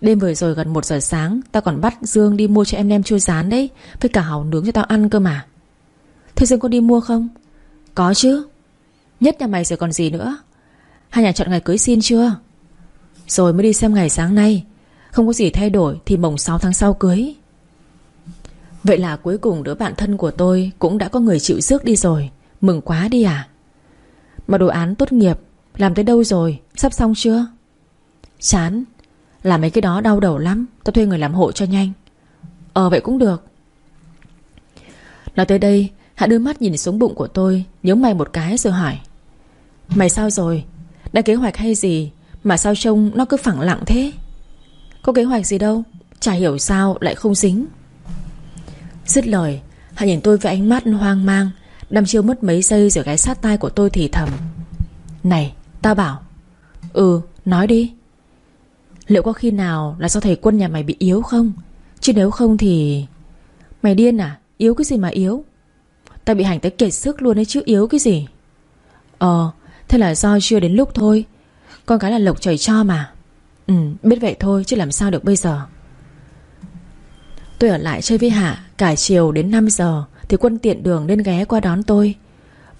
Đêm vừa rồi gần 1 giờ sáng, Tao còn bắt Dương đi mua cho em nem chua rán đấy, Với cả hàu nướng cho tao ăn cơ mà. Thế Dương có đi mua không? Có chứ. Nhất nhà mày rồi còn gì nữa? Hai nhà chọn ngày cưới xin chưa? Rồi mới đi xem ngày sáng nay. Không có gì thay đổi Thì mồng 6 tháng sau cưới. Vậy là cuối cùng đứa bạn thân của tôi Cũng đã có người chịu rước đi rồi. Mừng quá đi à. Mà đồ án tốt nghiệp Làm tới đâu rồi? Sắp xong chưa? Chán. Làm mấy cái đó đau đầu lắm, Tao thuê người làm hộ cho nhanh. Ờ vậy cũng được. Nói tới đây, Hạ đưa mắt nhìn xuống bụng của tôi, Nhớ mày một cái rồi hỏi. Mày sao rồi? Đã kế hoạch hay gì Mà sao trông nó cứ phẳng lặng thế? Có kế hoạch gì đâu, Chả hiểu sao lại không dính. Dứt lời, Hạ nhìn tôi với ánh mắt hoang mang, Đăm chiêu mất mấy giây rồi ghé sát tai của tôi thì thầm. Này, tao bảo. Ừ nói đi. Liệu có khi nào là do thầy quân nhà mày bị yếu không? Chứ nếu không thì Mày điên à? Yếu cái gì mà yếu? Tao bị hành tới kiệt sức luôn đấy chứ, yếu cái gì? Ờ Thế là do chưa đến lúc thôi. Con cái là lộc trời cho mà. Ừ biết vậy thôi chứ làm sao được bây giờ? Tôi ở lại chơi với Hạ Cả chiều đến 5 giờ Thì quân tiện đường nên ghé qua đón tôi.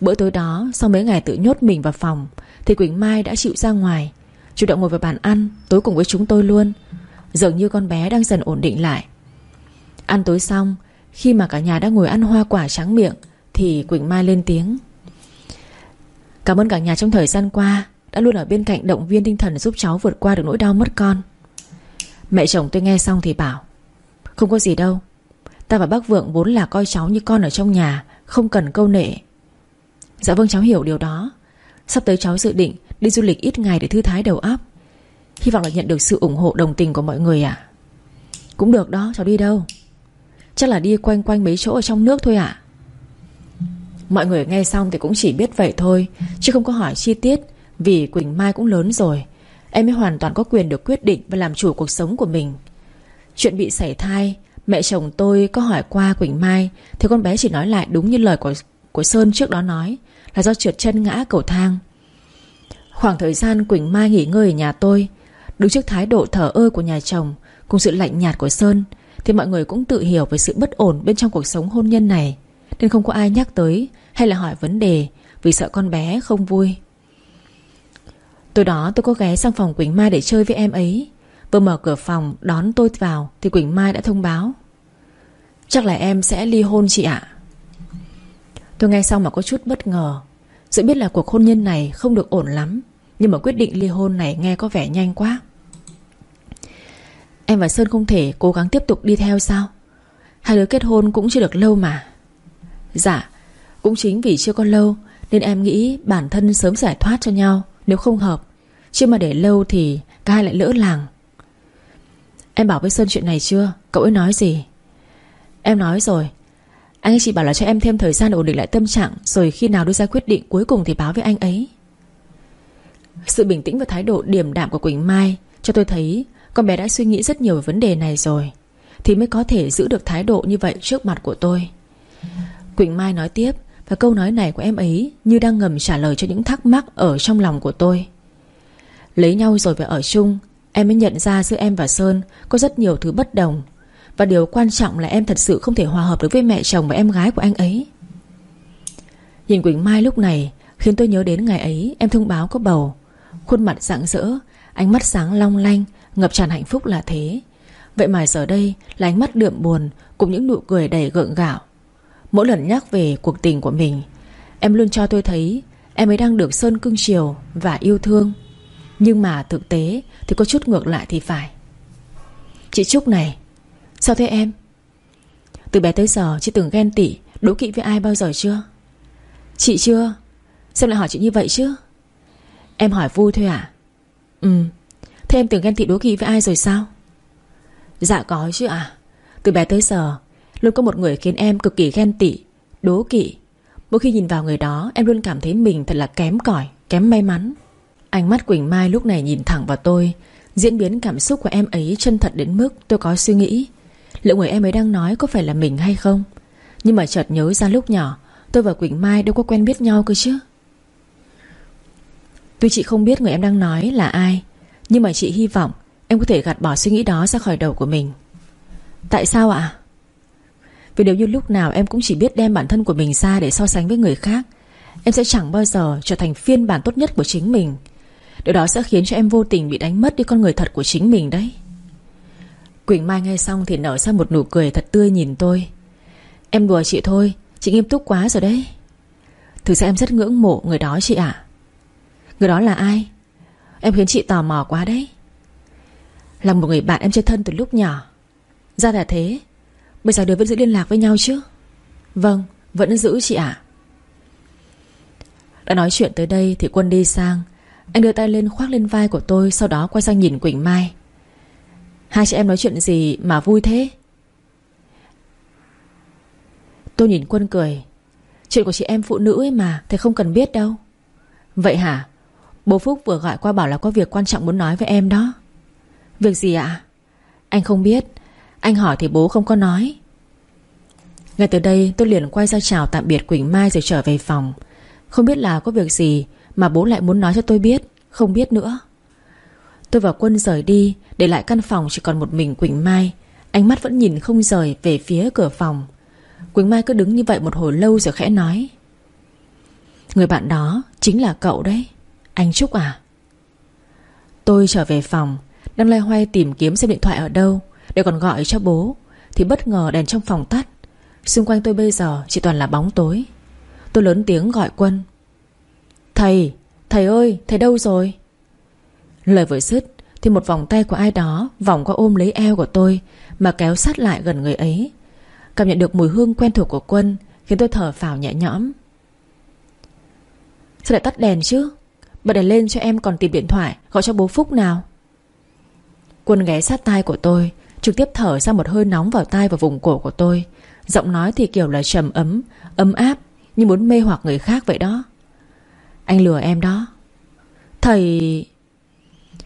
Bữa tối đó, Sau mấy ngày tự nhốt mình vào phòng Thì Quỳnh Mai đã chịu ra ngoài. Chủ động ngồi vào bàn ăn, Tối cùng với chúng tôi luôn. Dường như con bé đang dần ổn định lại. Ăn tối xong, Khi mà cả nhà đã ngồi ăn hoa quả trắng miệng, Thì Quỳnh Mai lên tiếng. Cảm ơn cả nhà trong thời gian qua, Đã luôn ở bên cạnh động viên tinh thần Giúp cháu vượt qua được nỗi đau mất con. Mẹ chồng tôi nghe xong thì bảo, Không có gì đâu, Ta và bác Vượng vốn là coi cháu như con ở trong nhà, Không cần câu nệ. Dạ vâng cháu hiểu điều đó. Sắp tới cháu dự định đi du lịch ít ngày để thư thái đầu óc. Hy vọng là nhận được sự ủng hộ đồng tình của mọi người ạ. Cũng được đó cháu đi đâu? Chắc là đi quanh quanh mấy chỗ ở trong nước thôi ạ. Mọi người nghe xong thì cũng chỉ biết vậy thôi Chứ không có hỏi chi tiết Vì Quỳnh Mai cũng lớn rồi. Em mới hoàn toàn có quyền được quyết định Và làm chủ cuộc sống của mình. Chuyện bị sảy thai Mẹ chồng tôi có hỏi qua Quỳnh Mai Thì con bé chỉ nói lại đúng như lời của, của Sơn trước đó nói Là do trượt chân ngã cầu thang. Khoảng thời gian Quỳnh Mai nghỉ ngơi ở nhà tôi, Đứng trước thái độ thở ơ của nhà chồng Cùng sự lạnh nhạt của Sơn, Thì mọi người cũng tự hiểu về sự bất ổn Bên trong cuộc sống hôn nhân này, Nên không có ai nhắc tới Hay là hỏi vấn đề Vì sợ con bé không vui. Tối đó tôi có ghé sang phòng Quỳnh Mai để chơi với em ấy. Vừa mở cửa phòng, đón tôi vào Thì Quỳnh Mai đã thông báo. Chắc là em sẽ ly hôn chị ạ. Tôi nghe xong mà có chút bất ngờ. Dự biết là cuộc hôn nhân này không được ổn lắm. Nhưng mà quyết định ly hôn này nghe có vẻ nhanh quá. Em và Sơn không thể cố gắng tiếp tục đi theo sao? Hai đứa kết hôn cũng chưa được lâu mà. Dạ Cũng chính vì chưa có lâu Nên em nghĩ bản thân sớm giải thoát cho nhau, Nếu không hợp. Chứ mà để lâu thì cả hai lại lỡ làng. Em bảo với Sơn chuyện này chưa? Cậu ấy nói gì? Em nói rồi. Anh ấy chỉ bảo là cho em thêm thời gian ổn định lại tâm trạng, Rồi khi nào đưa ra quyết định cuối cùng thì báo với anh ấy. Sự bình tĩnh và thái độ điềm đạm của Quỳnh Mai Cho tôi thấy Con bé đã suy nghĩ rất nhiều về vấn đề này rồi, Thì mới có thể giữ được thái độ như vậy trước mặt của tôi. Quỳnh Mai nói tiếp, Và câu nói này của em ấy Như đang ngầm trả lời cho những thắc mắc Ở trong lòng của tôi. Lấy nhau rồi về ở chung, Em mới nhận ra giữa em và Sơn Có rất nhiều thứ bất đồng, Và điều quan trọng là em thật sự không thể hòa hợp được với mẹ chồng và em gái của anh ấy. Nhìn Quỳnh Mai lúc này, Khiến tôi nhớ đến ngày ấy Em thông báo có bầu. Khuôn mặt rạng rỡ, Ánh mắt sáng long lanh, Ngập tràn hạnh phúc là thế. Vậy mà giờ đây là ánh mắt đượm buồn Cùng những nụ cười đầy gượng gạo. Mỗi lần nhắc về cuộc tình của mình, Em luôn cho tôi thấy Em ấy đang được Sơn cưng chiều và yêu thương. Nhưng mà thực tế Thì có chút ngược lại thì phải. Chị Trúc này, Sao thế em? Từ bé tới giờ chị từng ghen tị, Đố kỵ với ai bao giờ chưa? Chị chưa? Sao lại hỏi chị như vậy chứ. Em hỏi vui thôi à Ừ. Thế em từng ghen tị đố kỵ với ai rồi sao? Dạ có chứ à Từ bé tới giờ Luôn có một người khiến em cực kỳ ghen tị Đố kỵ. Mỗi khi nhìn vào người đó Em luôn cảm thấy mình thật là kém cỏi Kém may mắn. Ánh mắt Quỳnh Mai lúc này nhìn thẳng vào tôi Diễn biến cảm xúc của em ấy chân thật đến mức tôi có suy nghĩ. Liệu người em ấy đang nói có phải là mình hay không? Nhưng mà chợt nhớ ra lúc nhỏ Tôi và Quỳnh Mai đâu có quen biết nhau cơ chứ Tuy chị không biết người em đang nói là ai, Nhưng mà chị hy vọng Em có thể gạt bỏ suy nghĩ đó ra khỏi đầu của mình. Tại sao ạ? Vì nếu như lúc nào em cũng chỉ biết đem bản thân của mình ra Để so sánh với người khác, Em sẽ chẳng bao giờ trở thành phiên bản tốt nhất của chính mình. Điều đó sẽ khiến cho em vô tình bị đánh mất đi con người thật của chính mình đấy. Quỳnh Mai nghe xong thì nở ra một nụ cười thật tươi nhìn tôi. Em đùa chị thôi, Chị nghiêm túc quá rồi đấy. Thực ra em rất ngưỡng mộ người đó chị ạ. Người đó là ai? Em khiến chị tò mò quá đấy. Là một người bạn em chơi thân từ lúc nhỏ. Ra là thế. Bây giờ đều vẫn giữ liên lạc với nhau chứ? Vâng vẫn giữ chị ạ. Đã nói chuyện tới đây thì Quân đi sang. Anh đưa tay lên khoác lên vai của tôi, Sau đó quay sang nhìn Quỳnh Mai. Hai chị em nói chuyện gì mà vui thế? Tôi nhìn Quân cười. Chuyện của chị em phụ nữ ấy mà, Thì không cần biết đâu. Vậy hả? Bố Phúc vừa gọi qua bảo là có việc quan trọng muốn nói với em đó. Việc gì ạ? Anh không biết. Anh hỏi thì bố không có nói. Ngay từ đây, tôi liền quay ra chào tạm biệt Quỳnh Mai rồi trở về phòng. Không biết là có việc gì Mà bố lại muốn nói cho tôi biết, Không biết nữa. Tôi và Quân rời đi, Để lại căn phòng chỉ còn một mình Quỳnh Mai. Ánh mắt vẫn nhìn không rời về phía cửa phòng. Quỳnh Mai cứ đứng như vậy một hồi lâu rồi khẽ nói. Người bạn đó chính là cậu đấy. Anh Trúc à? Tôi trở về phòng Đang loay hoay tìm kiếm xem điện thoại ở đâu Để còn gọi cho bố Thì bất ngờ đèn trong phòng tắt. Xung quanh tôi bây giờ chỉ toàn là bóng tối. Tôi lớn tiếng gọi quân. Thầy, thầy ơi, thầy đâu rồi? Lời vừa dứt Thì một vòng tay của ai đó Vòng qua ôm lấy eo của tôi Mà kéo sát lại gần người ấy. Cảm nhận được mùi hương quen thuộc của quân Khiến tôi thở phào nhẹ nhõm. Sao lại tắt đèn chứ? Bật đèn lên cho em còn tìm điện thoại. Gọi cho bố Phúc nào. Quân ghé sát tai của tôi, Trực tiếp thở ra một hơi nóng vào tai và vùng cổ của tôi. Giọng nói thì kiểu là trầm ấm Ấm áp, Như muốn mê hoặc người khác vậy đó. Anh lừa em đó. Thầy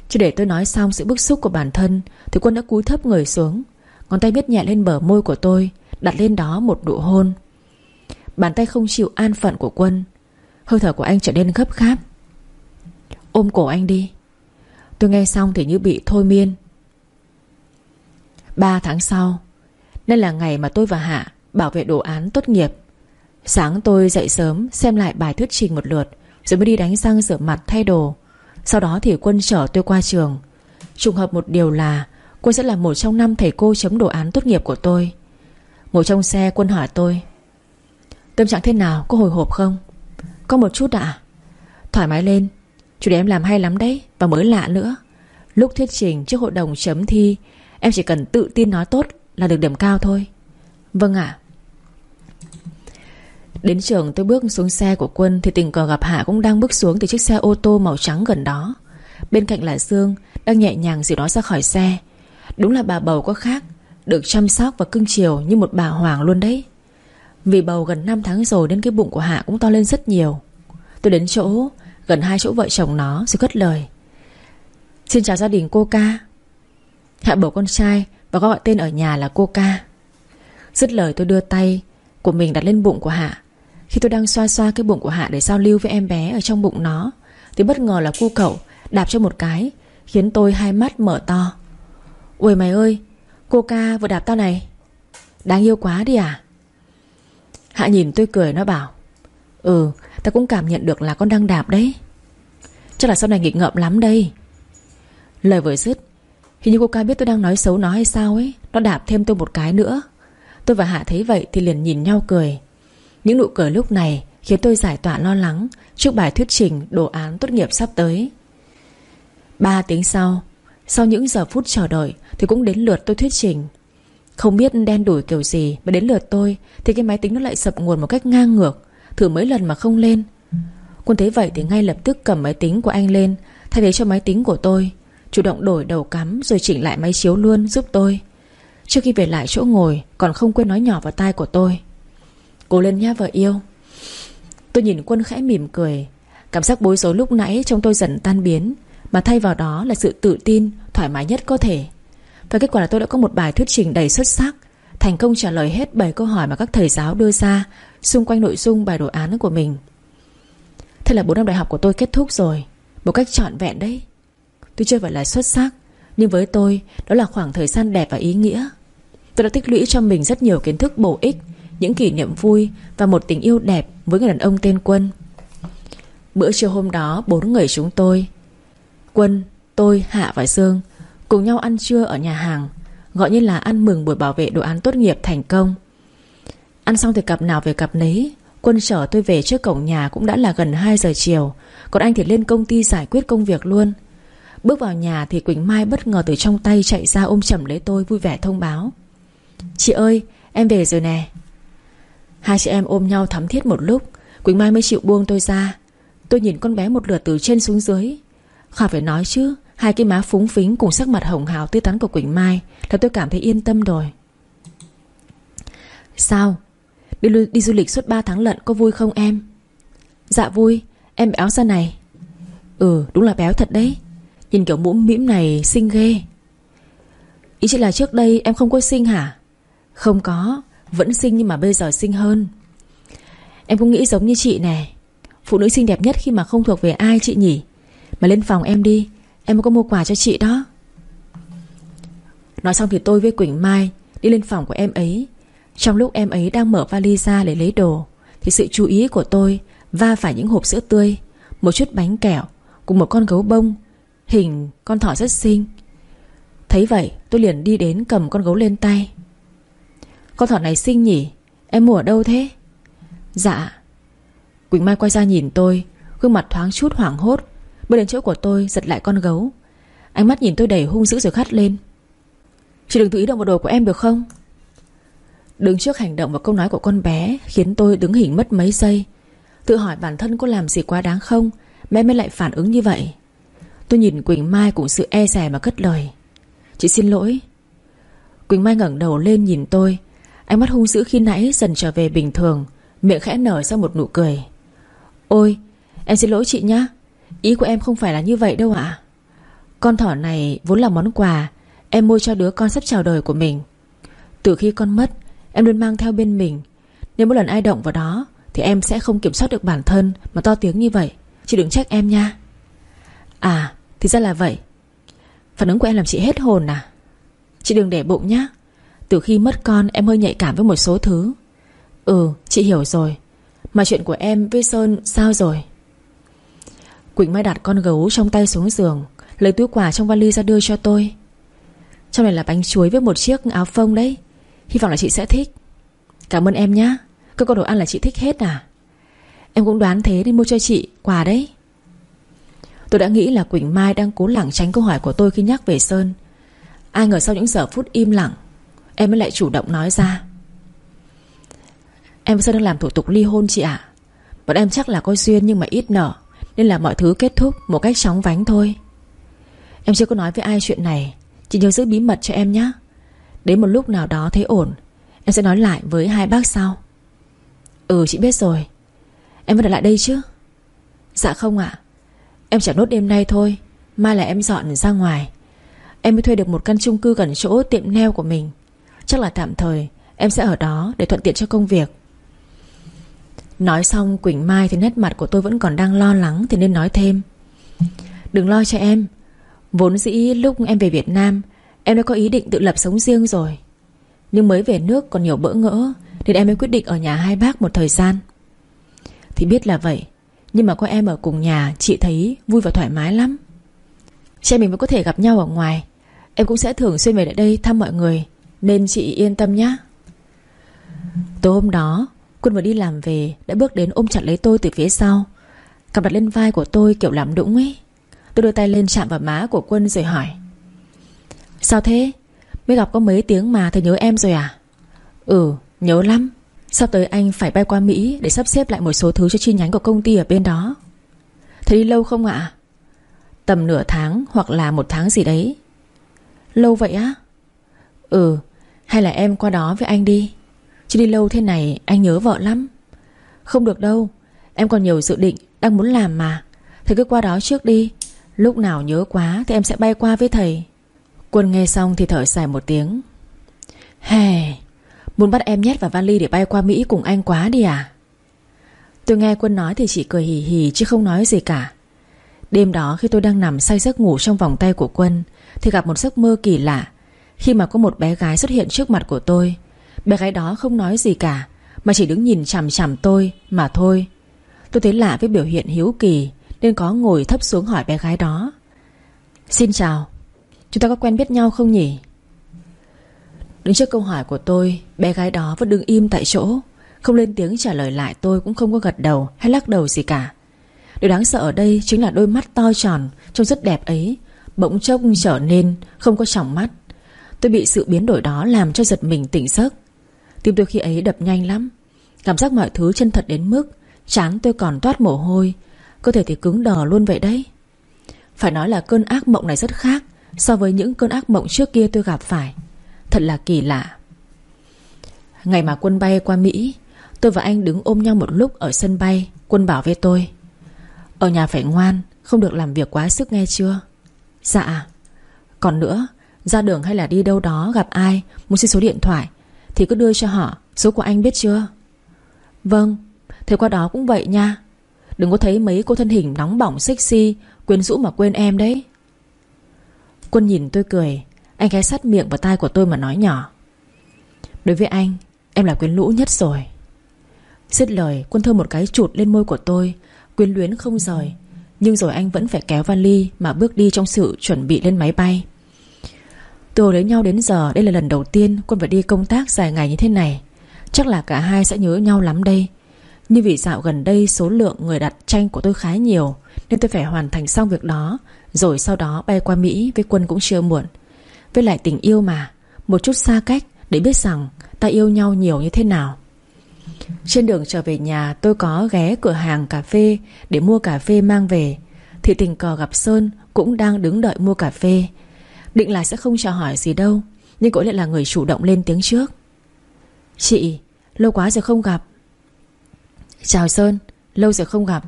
chưa để tôi nói xong sự bức xúc của bản thân, Thì quân đã cúi thấp người xuống. Ngón tay biết nhẹ lên bờ môi của tôi, Đặt lên đó một nụ hôn. Bàn tay không chịu an phận của quân. Hơi thở của anh trở nên gấp gáp. Ôm cổ anh đi. Tôi nghe xong thì như bị thôi miên. Ba tháng sau đây là ngày mà tôi và Hạ Bảo vệ đồ án tốt nghiệp, Sáng tôi dậy sớm xem lại bài thuyết trình một lượt, Rồi mới đi đánh răng rửa mặt thay đồ. Sau đó thì quân chở tôi qua trường. Trùng hợp một điều là Quân sẽ là một trong năm thầy cô chấm đồ án tốt nghiệp của tôi. Ngồi trong xe quân hỏi tôi, Tâm trạng thế nào? Có hồi hộp không? Có một chút ạ. Thoải mái lên Chủ đề em làm hay lắm đấy, Và mới lạ nữa. Lúc thuyết trình trước hội đồng chấm thi, Em chỉ cần tự tin nói tốt là được điểm cao thôi. Vâng ạ. Đến trường tôi bước xuống xe của quân Thì tình cờ gặp Hạ cũng đang bước xuống Từ chiếc xe ô tô màu trắng gần đó. Bên cạnh là Dương, Đang nhẹ nhàng dìu nó ra khỏi xe. Đúng là bà bầu có khác, Được chăm sóc và cưng chiều như một bà hoàng luôn đấy. Vì bầu gần 5 tháng rồi Nên cái bụng của Hạ cũng to lên rất nhiều. Tôi đến chỗ Gần hai chỗ vợ chồng nó rồi cất lời. Xin chào gia đình cô ca. Hạ bầu con trai Và gọi tên ở nhà là cô ca. Dứt lời tôi đưa tay Của mình đặt lên bụng của Hạ. Khi tôi đang xoa xoa cái bụng của Hạ Để giao lưu với em bé ở trong bụng nó, Thì bất ngờ là cu cậu đạp cho một cái, Khiến tôi hai mắt mở to. Ôi mày ơi, Cô ca vừa đạp tao này. Đáng yêu quá đi à. Hạ nhìn tôi cười nó bảo Ừ ta cũng cảm nhận được là con đang đạp đấy. Chắc là sau này nghịch ngợm lắm đây. Lời vừa dứt, Hình như cô ca biết tôi đang nói xấu nó hay sao ấy. Nó đạp thêm tôi một cái nữa. Tôi và Hạ thấy vậy thì liền nhìn nhau cười. Những nụ cười lúc này Khiến tôi giải tỏa lo lắng Trước bài thuyết trình đồ án tốt nghiệp sắp tới. Ba tiếng sau Sau những giờ phút chờ đợi Thì cũng đến lượt tôi thuyết trình. Không biết đen đủi kiểu gì Mà đến lượt tôi Thì cái máy tính nó lại sập nguồn một cách ngang ngược. Thử mấy lần mà không lên. Quân thấy vậy thì ngay lập tức cầm máy tính của anh lên, Thay thế cho máy tính của tôi, Chủ động đổi đầu cắm rồi chỉnh lại máy chiếu luôn giúp tôi. Trước khi về lại chỗ ngồi, Còn không quên nói nhỏ vào tai của tôi. Cố lên nha vợ yêu. Tôi nhìn quân khẽ mỉm cười. Cảm giác bối rối lúc nãy trong tôi dần tan biến, Mà thay vào đó là sự tự tin, Thoải mái nhất có thể. Và kết quả là tôi đã có một bài thuyết trình đầy xuất sắc, Thành công trả lời hết 7 câu hỏi mà các thầy giáo đưa ra Xung quanh nội dung bài đồ án của mình. Thế là 4 năm đại học của tôi kết thúc rồi Một cách trọn vẹn đấy. Tôi chưa phải là xuất sắc Nhưng với tôi đó là khoảng thời gian đẹp và ý nghĩa. Tôi đã tích lũy cho mình rất nhiều kiến thức bổ ích Những kỷ niệm vui Và một tình yêu đẹp với người đàn ông tên Quân. Bữa trưa hôm đó Bốn người chúng tôi Quân, tôi, Hạ và Dương Cùng nhau ăn trưa ở nhà hàng Gọi như là ăn mừng buổi bảo vệ đồ án tốt nghiệp thành công. Ăn xong thì cặp nào về cặp nấy. Quân chở tôi về trước cổng nhà cũng đã là gần 2 giờ chiều. Còn anh thì lên công ty giải quyết công việc luôn. Bước vào nhà thì Quỳnh Mai bất ngờ từ trong tay chạy ra ôm chầm lấy tôi vui vẻ thông báo. Chị ơi, em về rồi nè. Hai chị em ôm nhau thắm thiết một lúc, Quỳnh Mai mới chịu buông tôi ra. Tôi nhìn con bé một lượt từ trên xuống dưới. Khỏi phải nói chứ, Hai cái má phúng phính cùng sắc mặt hồng hào tươi tắn của Quỳnh Mai, Là tôi cảm thấy yên tâm rồi. Sao? Đi, đi du lịch suốt 3 tháng lận có vui không em? Dạ vui Em béo ra này. Ừ đúng là béo thật đấy. Nhìn kiểu mũm mĩm này xinh ghê. Ý chị là trước đây em không có xinh hả? Không có Vẫn xinh nhưng mà bây giờ xinh hơn. Em cũng nghĩ giống như chị nè. Phụ nữ xinh đẹp nhất khi mà không thuộc về ai chị nhỉ? Mà lên phòng em đi Em có mua quà cho chị đó. Nói xong thì tôi với Quỳnh Mai Đi lên phòng của em ấy. Trong lúc em ấy đang mở vali ra để lấy đồ, Thì sự chú ý của tôi Va phải những hộp sữa tươi, Một chút bánh kẹo Cùng một con gấu bông, Hình con thỏ rất xinh. Thấy vậy, tôi liền đi đến cầm con gấu lên tay. Con thỏ này xinh nhỉ? Em mua ở đâu thế? Dạ. Quỳnh Mai quay ra nhìn tôi, Gương mặt thoáng chút hoảng hốt. Bước đến chỗ của tôi, giật lại con gấu. Ánh mắt nhìn tôi đầy hung dữ rồi khát lên. Chị đừng tự ý động vào đồ của em được không? Đứng trước hành động và câu nói của con bé Khiến tôi đứng hình mất mấy giây. Tự hỏi bản thân có làm gì quá đáng không, Mẹ mới lại phản ứng như vậy. Tôi nhìn Quỳnh Mai cùng sự e rè mà cất lời. Chị xin lỗi. Quỳnh Mai ngẩng đầu lên nhìn tôi. Ánh mắt hung dữ khi nãy dần trở về bình thường, Miệng khẽ nở ra một nụ cười. Ôi, em xin lỗi chị nhá. Ý của em không phải là như vậy đâu ạ. Con thỏ này vốn là món quà, Em mua cho đứa con sắp chào đời của mình. Từ khi con mất Em luôn mang theo bên mình. Nếu một lần ai động vào đó, Thì em sẽ không kiểm soát được bản thân Mà to tiếng như vậy. Chị đừng trách em nha. À thì ra là vậy. Phản ứng của em làm chị hết hồn à? Chị đừng để bụng nhá. Từ khi mất con, em hơi nhạy cảm với một số thứ. Ừ chị hiểu rồi. Mà chuyện của em với Sơn sao rồi? Quỳnh Mai đặt con gấu trong tay xuống giường, Lấy túi quà trong vali ra đưa cho tôi. Trong này là bánh chuối với một chiếc áo phông đấy. Hy vọng là chị sẽ thích. Cảm ơn em nhá. Cơ con đồ ăn là chị thích hết à? Em cũng đoán thế nên mua cho chị quà đấy. Tôi đã nghĩ là Quỳnh Mai đang cố lảng tránh câu hỏi của tôi khi nhắc về Sơn. Ai ngờ sau những giờ phút im lặng, Em mới lại chủ động nói ra. Em với Sơn đang làm thủ tục ly hôn chị ạ. Bọn em chắc là có duyên nhưng mà ít nở Nên là mọi thứ kết thúc một cách chóng vánh thôi. Em chưa có nói với ai chuyện này. Chị nhớ giữ bí mật cho em nhé Đến một lúc nào đó thấy ổn, Em sẽ nói lại với hai bác sau. Ừ chị biết rồi. Em vẫn ở lại đây chứ? Dạ không ạ. Em trả nốt đêm nay thôi, Mai là em dọn ra ngoài. Em mới thuê được một căn chung cư gần chỗ tiệm neo của mình. Chắc là tạm thời Em sẽ ở đó để thuận tiện cho công việc. Nói xong, Quỳnh Mai thì nét mặt của tôi vẫn còn đang lo lắng Thì nên nói thêm. Đừng lo cho em. Vốn dĩ lúc em về Việt Nam Em đã có ý định tự lập sống riêng rồi. Nhưng mới về nước còn nhiều bỡ ngỡ, Nên em mới quyết định ở nhà hai bác một thời gian. Thì biết là vậy, Nhưng mà có em ở cùng nhà, Chị thấy vui và thoải mái lắm. Chị mình vẫn có thể gặp nhau ở ngoài. Em cũng sẽ thường xuyên về lại đây thăm mọi người, Nên chị yên tâm nhé Tối hôm đó, Quân vừa đi làm về, Đã bước đến ôm chặt lấy tôi từ phía sau. Cặp đặt lên vai của tôi kiểu làm đũng ấy. Tôi đưa tay lên chạm vào má của Quân rồi hỏi Sao thế? Mới gặp có mấy tiếng mà thầy nhớ em rồi à? Ừ nhớ lắm. Sắp tới anh phải bay qua Mỹ Để sắp xếp lại một số thứ cho chi nhánh của công ty ở bên đó. Thầy đi lâu không ạ? Tầm nửa tháng hoặc là một tháng gì đấy. Lâu vậy á? Ừ Hay là em qua đó với anh đi. Chứ đi lâu thế này anh nhớ vợ lắm. Không được đâu, Em còn nhiều dự định đang muốn làm mà. Thầy cứ qua đó trước đi. Lúc nào nhớ quá thì em sẽ bay qua với thầy. Quân nghe xong thì thở dài một tiếng. Hè, Muốn bắt em nhét vào vali để bay qua Mỹ cùng anh quá đi à? Tôi nghe Quân nói thì chỉ cười hì hì chứ không nói gì cả. Đêm đó khi tôi đang nằm say giấc ngủ trong vòng tay của Quân Thì gặp một giấc mơ kỳ lạ. Khi mà có một bé gái xuất hiện trước mặt của tôi, Bé gái đó không nói gì cả, Mà chỉ đứng nhìn chằm chằm tôi mà thôi. Tôi thấy lạ với biểu hiện hiếu kỳ Nên có ngồi thấp xuống hỏi bé gái đó. Xin chào Chúng ta có quen biết nhau không nhỉ? Đứng trước câu hỏi của tôi, Bé gái đó vẫn đứng im tại chỗ. Không lên tiếng trả lời lại, tôi Cũng không có gật đầu hay lắc đầu gì cả. Điều đáng sợ ở đây chính là đôi mắt to tròn Trông rất đẹp ấy, Bỗng chốc trở nên không có tròng mắt. Tôi bị sự biến đổi đó làm cho giật mình tỉnh giấc. Tim tôi khi ấy đập nhanh lắm, Cảm giác mọi thứ chân thật đến mức Chán tôi còn toát mồ hôi, Cơ thể thì cứng đờ luôn vậy đấy. Phải nói là cơn ác mộng này rất khác So với những cơn ác mộng trước kia tôi gặp phải. Thật là kỳ lạ. Ngày mà quân bay qua Mỹ, Tôi và anh đứng ôm nhau một lúc ở sân bay, Quân bảo với tôi, Ở nhà phải ngoan, Không được làm việc quá sức nghe chưa? Dạ. Còn nữa, Ra đường hay là đi đâu đó gặp ai, Muốn xin số điện thoại, Thì cứ đưa cho họ, Số của anh biết chưa? Vâng Thế qua đó cũng vậy nha. Đừng có thấy mấy cô thân hình nóng bỏng sexy, Quyến rũ mà quên em đấy. Quân nhìn tôi cười. Anh ghé sát miệng vào tai của tôi mà nói nhỏ. Đối với anh, Em là quyến lũ nhất rồi. Dứt lời, quân thơm một cái chụt lên môi của tôi, Quyến luyến không rời. Nhưng rồi anh vẫn phải kéo vali Mà bước đi trong sự chuẩn bị lên máy bay. Từ lấy nhau đến giờ, Đây là lần đầu tiên quân phải đi công tác dài ngày như thế này. Chắc là cả hai sẽ nhớ nhau lắm đây. Nhưng vì dạo gần đây Số lượng người đặt tranh của tôi khá nhiều, Nên tôi phải hoàn thành xong việc đó. Rồi sau đó bay qua Mỹ Với quân cũng chưa muộn. Với lại tình yêu mà, Một chút xa cách để biết rằng ta yêu nhau nhiều như thế nào. Trên đường trở về nhà, tôi có ghé cửa hàng cà phê Để mua cà phê mang về. Thì tình cờ gặp Sơn Cũng đang đứng đợi mua cà phê. Định là sẽ không chào hỏi gì đâu, Nhưng cũng lại là người chủ động lên tiếng trước. Chị, Lâu quá rồi không gặp. Chào Sơn, Lâu rồi không gặp.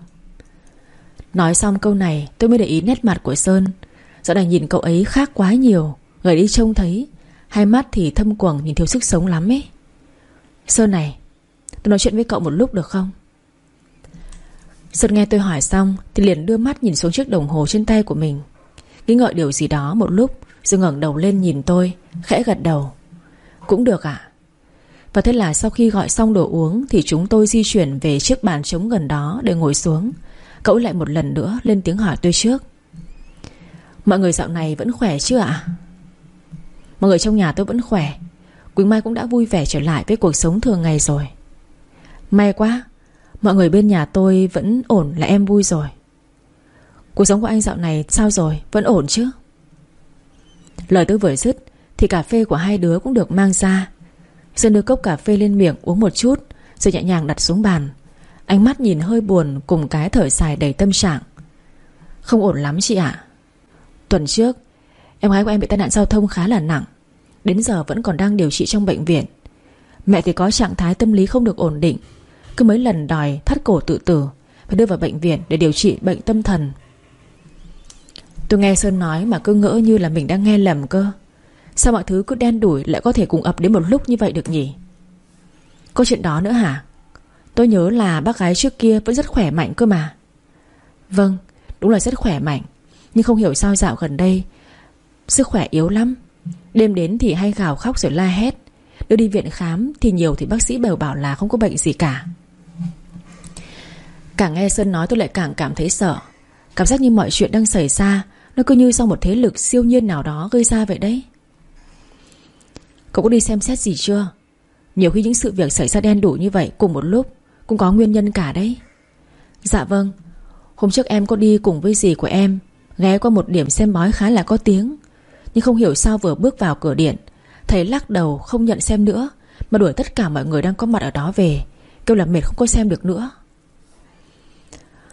Nói xong câu này, tôi mới để ý nét mặt của Sơn. Rõ ràng nhìn cậu ấy khác quá nhiều. Người đi trông thấy, Hai mắt thì thâm quầng, nhìn thiếu sức sống lắm ấy. Sơn này, Tôi nói chuyện với cậu một lúc được không? Sơn nghe tôi hỏi xong, Thì liền đưa mắt nhìn xuống chiếc đồng hồ trên tay của mình. Nghĩ ngợi điều gì đó một lúc, Rồi ngẩng đầu lên nhìn tôi, Khẽ gật đầu. Cũng được ạ. Và thế là sau khi gọi xong đồ uống, Thì chúng tôi di chuyển về chiếc bàn trống gần đó Để ngồi xuống. Cậu lại một lần nữa lên tiếng hỏi tôi trước. Mọi người dạo này vẫn khỏe chưa ạ? Mọi người trong nhà tôi vẫn khỏe. Quỳnh Mai cũng đã vui vẻ trở lại với cuộc sống thường ngày rồi. May quá, Mọi người bên nhà tôi vẫn ổn là em vui rồi. Cuộc sống của anh dạo này sao rồi? Vẫn ổn chứ? Lời tôi vừa dứt Thì cà phê của hai đứa cũng được mang ra. Sơn đưa cốc cà phê lên miệng uống một chút, Rồi nhẹ nhàng đặt xuống bàn. Ánh mắt nhìn hơi buồn Cùng cái thở dài đầy tâm trạng. Không ổn lắm chị ạ. Tuần trước, Em gái của em bị tai nạn giao thông khá là nặng. Đến giờ vẫn còn đang điều trị trong bệnh viện. Mẹ thì có trạng thái tâm lý không được ổn định. Cứ mấy lần đòi thắt cổ tự tử Phải đưa vào bệnh viện để điều trị bệnh tâm thần. Tôi nghe Sơn nói mà cứ ngỡ như là mình đang nghe lầm cơ. Sao mọi thứ cứ đen đủi lại có thể cùng ập đến một lúc như vậy được nhỉ? Có chuyện đó nữa hả? Tôi nhớ là bác gái trước kia vẫn rất khỏe mạnh cơ mà. Vâng Đúng là rất khỏe mạnh. Nhưng không hiểu sao dạo gần đây, Sức khỏe yếu lắm. Đêm đến thì hay gào khóc rồi la hét. Đưa đi viện khám thì nhiều thì bác sĩ đều bảo là không có bệnh gì cả. Càng nghe Sơn nói tôi lại càng cảm thấy sợ. Cảm giác như mọi chuyện đang xảy ra, Nó cứ như do một thế lực siêu nhiên nào đó gây ra vậy đấy. Cậu có đi xem xét gì chưa? Nhiều khi những sự việc xảy ra đen đủ như vậy Cùng một lúc cũng có nguyên nhân cả đấy. Dạ vâng Hôm trước em có đi cùng với dì của em, Ghé qua một điểm xem bói khá là có tiếng. Nhưng không hiểu sao vừa bước vào cửa điện, Thầy lắc đầu không nhận xem nữa, Mà đuổi tất cả mọi người đang có mặt ở đó về, Kêu là mệt không có xem được nữa.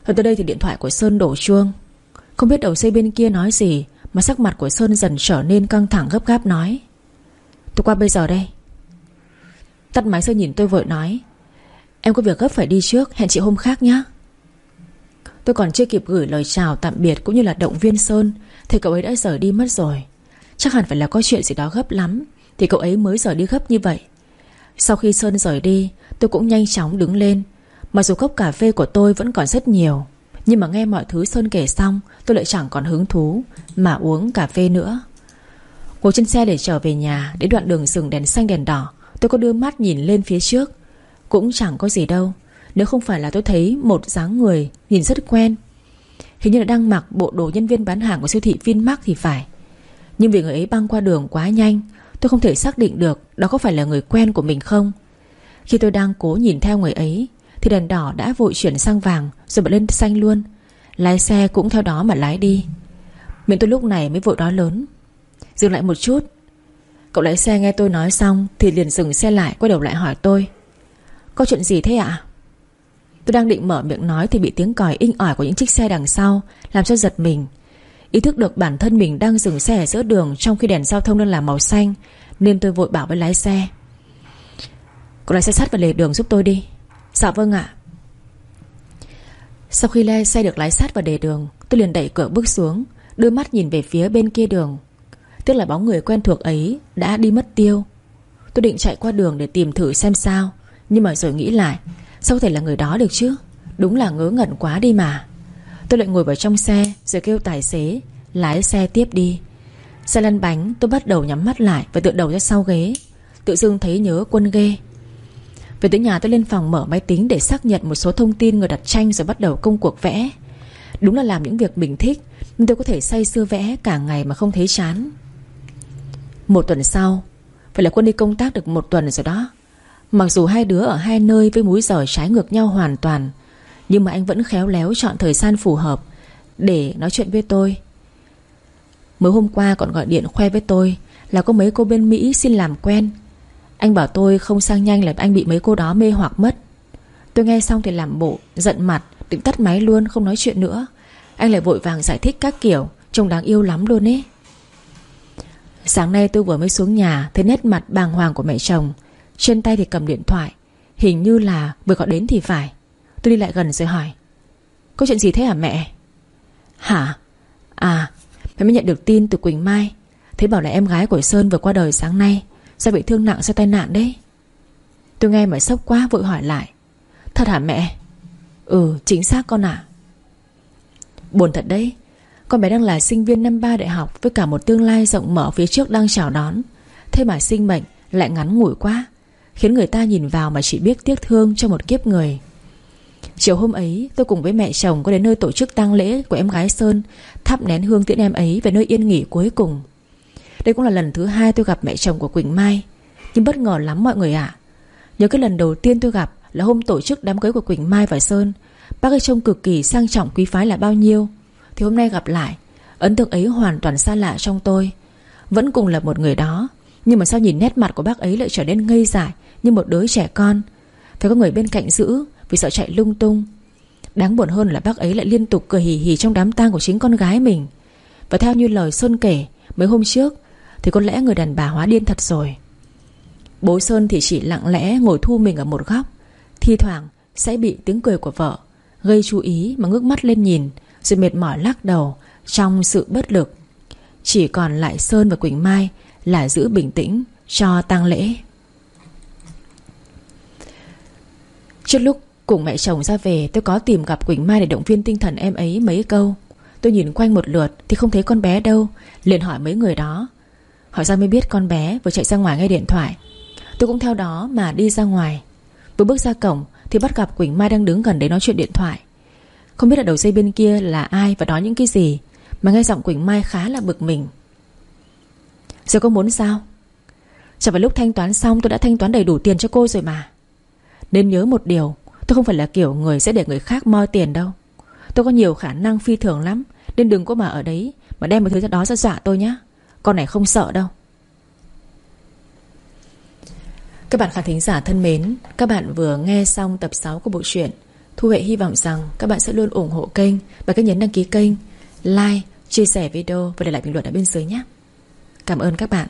Rồi tới đây thì điện thoại của Sơn đổ chuông. Không biết đầu dây bên kia nói gì, Mà sắc mặt của Sơn dần trở nên căng thẳng gấp gáp nói. Tôi qua bây giờ đây. Tắt máy Sơn nhìn tôi vội nói. Em có việc gấp phải đi trước, Hẹn chị hôm khác nhé Tôi còn chưa kịp gửi lời chào tạm biệt Cũng như là động viên Sơn. Thì cậu ấy đã rời đi mất rồi. Chắc hẳn phải là có chuyện gì đó gấp lắm. Thì cậu ấy mới rời đi gấp như vậy. Sau khi Sơn rời đi, Tôi cũng nhanh chóng đứng lên. Mặc dù cốc cà phê của tôi vẫn còn rất nhiều, Nhưng mà nghe mọi thứ Sơn kể xong, Tôi lại chẳng còn hứng thú Mà uống cà phê nữa. Ngồi trên xe để trở về nhà, Đến đoạn đường rừng đèn xanh đèn đỏ, Tôi có đưa mắt nhìn lên phía trước. Cũng chẳng có gì đâu. Nếu không phải là tôi thấy một dáng người Nhìn rất quen. Hình như là đang mặc bộ đồ nhân viên bán hàng của siêu thị Vinmark thì phải. Nhưng vì người ấy băng qua đường quá nhanh, Tôi không thể xác định được Đó có phải là người quen của mình không. Khi tôi đang cố nhìn theo người ấy, Thì đèn đỏ đã vội chuyển sang vàng Rồi bật lên xanh luôn. Lái xe cũng theo đó mà lái đi. Miệng tôi lúc này mới vội đó lớn. Dừng lại một chút. Cậu lái xe nghe tôi nói xong Thì liền dừng xe lại, quay đầu lại hỏi tôi. Có chuyện gì thế ạ? Tôi đang định mở miệng nói Thì bị tiếng còi inh ỏi của những chiếc xe đằng sau Làm cho giật mình. Ý thức được bản thân mình đang dừng xe ở giữa đường Trong khi đèn giao thông đang là màu xanh, Nên tôi vội bảo với lái xe. Cậu lái xe sát vào lề đường giúp tôi đi. Dạ vâng ạ. Sau khi le xe được lái sát vào lề đường, Tôi liền đẩy cửa bước xuống, Đưa mắt nhìn về phía bên kia đường. Tức là bóng người quen thuộc ấy Đã đi mất tiêu. Tôi định chạy qua đường để tìm thử xem sao. Nhưng mà rồi nghĩ lại, Sao có thể là người đó được chứ? Đúng là ngớ ngẩn quá đi mà. Tôi lại ngồi vào trong xe, Rồi kêu tài xế, Lái xe tiếp đi. Xe lăn bánh, tôi bắt đầu nhắm mắt lại Và tựa đầu ra sau ghế. Tự dưng thấy nhớ quân ghê. Về tới nhà tôi lên phòng mở máy tính Để xác nhận một số thông tin người đặt tranh Rồi bắt đầu công cuộc vẽ. Đúng là làm những việc mình thích, Nên tôi có thể say sưa vẽ cả ngày mà không thấy chán. Một tuần sau Vậy là quân đi công tác được một tuần rồi đó. Mặc dù hai đứa ở hai nơi Với múi giờ trái ngược nhau hoàn toàn, Nhưng mà anh vẫn khéo léo chọn thời gian phù hợp Để nói chuyện với tôi. Mới hôm qua còn gọi điện khoe với tôi Là có mấy cô bên Mỹ xin làm quen. Anh bảo tôi không sang nhanh là anh bị mấy cô đó mê hoặc mất. Tôi nghe xong thì làm bộ Giận mặt, Định tắt máy luôn, không nói chuyện nữa. Anh lại vội vàng giải thích các kiểu, Trông đáng yêu lắm luôn ấy. Sáng nay tôi vừa mới xuống nhà, Thấy nét mặt bàng hoàng của mẹ chồng. Trên tay thì cầm điện thoại, Hình như là vừa gọi đến thì phải. Tôi đi lại gần rồi hỏi, Có chuyện gì thế hả mẹ? Hả? À Mẹ mới nhận được tin từ Quỳnh Mai. Thấy bảo là em gái của Sơn vừa qua đời sáng nay Sao bị thương nặng sau tai nạn đấy. Tôi nghe mà sốc quá, vội hỏi lại, Thật hả mẹ? Ừ chính xác con ạ. Buồn thật đấy, Con bé đang là sinh viên năm ba đại học Với cả một tương lai rộng mở phía trước đang chào đón. Thế mà sinh mệnh lại ngắn ngủi quá. Khiến người ta nhìn vào mà chỉ biết tiếc thương cho một kiếp người. Chiều hôm ấy, tôi cùng với mẹ chồng có đến nơi tổ chức tang lễ của em gái Sơn, Thắp nén hương tiễn em ấy về nơi yên nghỉ cuối cùng. Đây cũng là lần thứ hai tôi gặp mẹ chồng của Quỳnh Mai, Nhưng bất ngờ lắm mọi người ạ. Nhớ cái lần đầu tiên tôi gặp là hôm tổ chức đám cưới của Quỳnh Mai và Sơn, Bác ấy trông cực kỳ sang trọng quý phái là bao nhiêu. Thì hôm nay gặp lại, Ấn tượng ấy hoàn toàn xa lạ trong tôi. Vẫn cùng là một người đó nhưng mà sao nhìn nét mặt của bác ấy lại trở nên ngây dại, Như một đứa trẻ con? Phải có người bên cạnh giữ, Vì sợ chạy lung tung. Đáng buồn hơn là bác ấy lại liên tục cười hì hì Trong đám tang của chính con gái mình. Và theo như lời Sơn kể, Mấy hôm trước, Thì có lẽ người đàn bà hóa điên thật rồi. Bố Sơn thì chỉ lặng lẽ ngồi thu mình ở một góc. Thi thoảng, sẽ bị tiếng cười của vợ Gây chú ý mà ngước mắt lên nhìn, Rồi mệt mỏi lắc đầu Trong sự bất lực. Chỉ còn lại Sơn và Quỳnh Mai là giữ bình tĩnh cho tang lễ. Trước lúc cùng mẹ chồng ra về, Tôi có tìm gặp Quỳnh Mai để động viên tinh thần em ấy mấy câu. Tôi nhìn quanh một lượt Thì không thấy con bé đâu, Liền hỏi mấy người đó. Hỏi ra mới biết con bé vừa chạy ra ngoài nghe điện thoại. Tôi cũng theo đó mà đi ra ngoài. Vừa bước ra cổng Thì bắt gặp Quỳnh Mai đang đứng gần đấy nói chuyện điện thoại. Không biết ở đầu dây bên kia là ai Và nói những cái gì, Mà nghe giọng Quỳnh Mai khá là bực mình. Giờ cô muốn sao? Chẳng phải lúc thanh toán xong tôi đã thanh toán đầy đủ tiền cho cô rồi mà. Nên nhớ một điều Tôi không phải là kiểu người sẽ để người khác moi tiền đâu. Tôi có nhiều khả năng phi thường lắm Nên đừng có mà ở đấy Mà đem một thứ đó ra dọa tôi nhé Con này không sợ đâu. Các bạn khán thính giả thân mến Các bạn vừa nghe xong tập 6 của bộ truyện Thu Hệ hy vọng rằng các bạn sẽ luôn ủng hộ kênh Và cách nhấn đăng ký kênh Like, chia sẻ video và để lại bình luận ở bên dưới nhé Cảm ơn các bạn.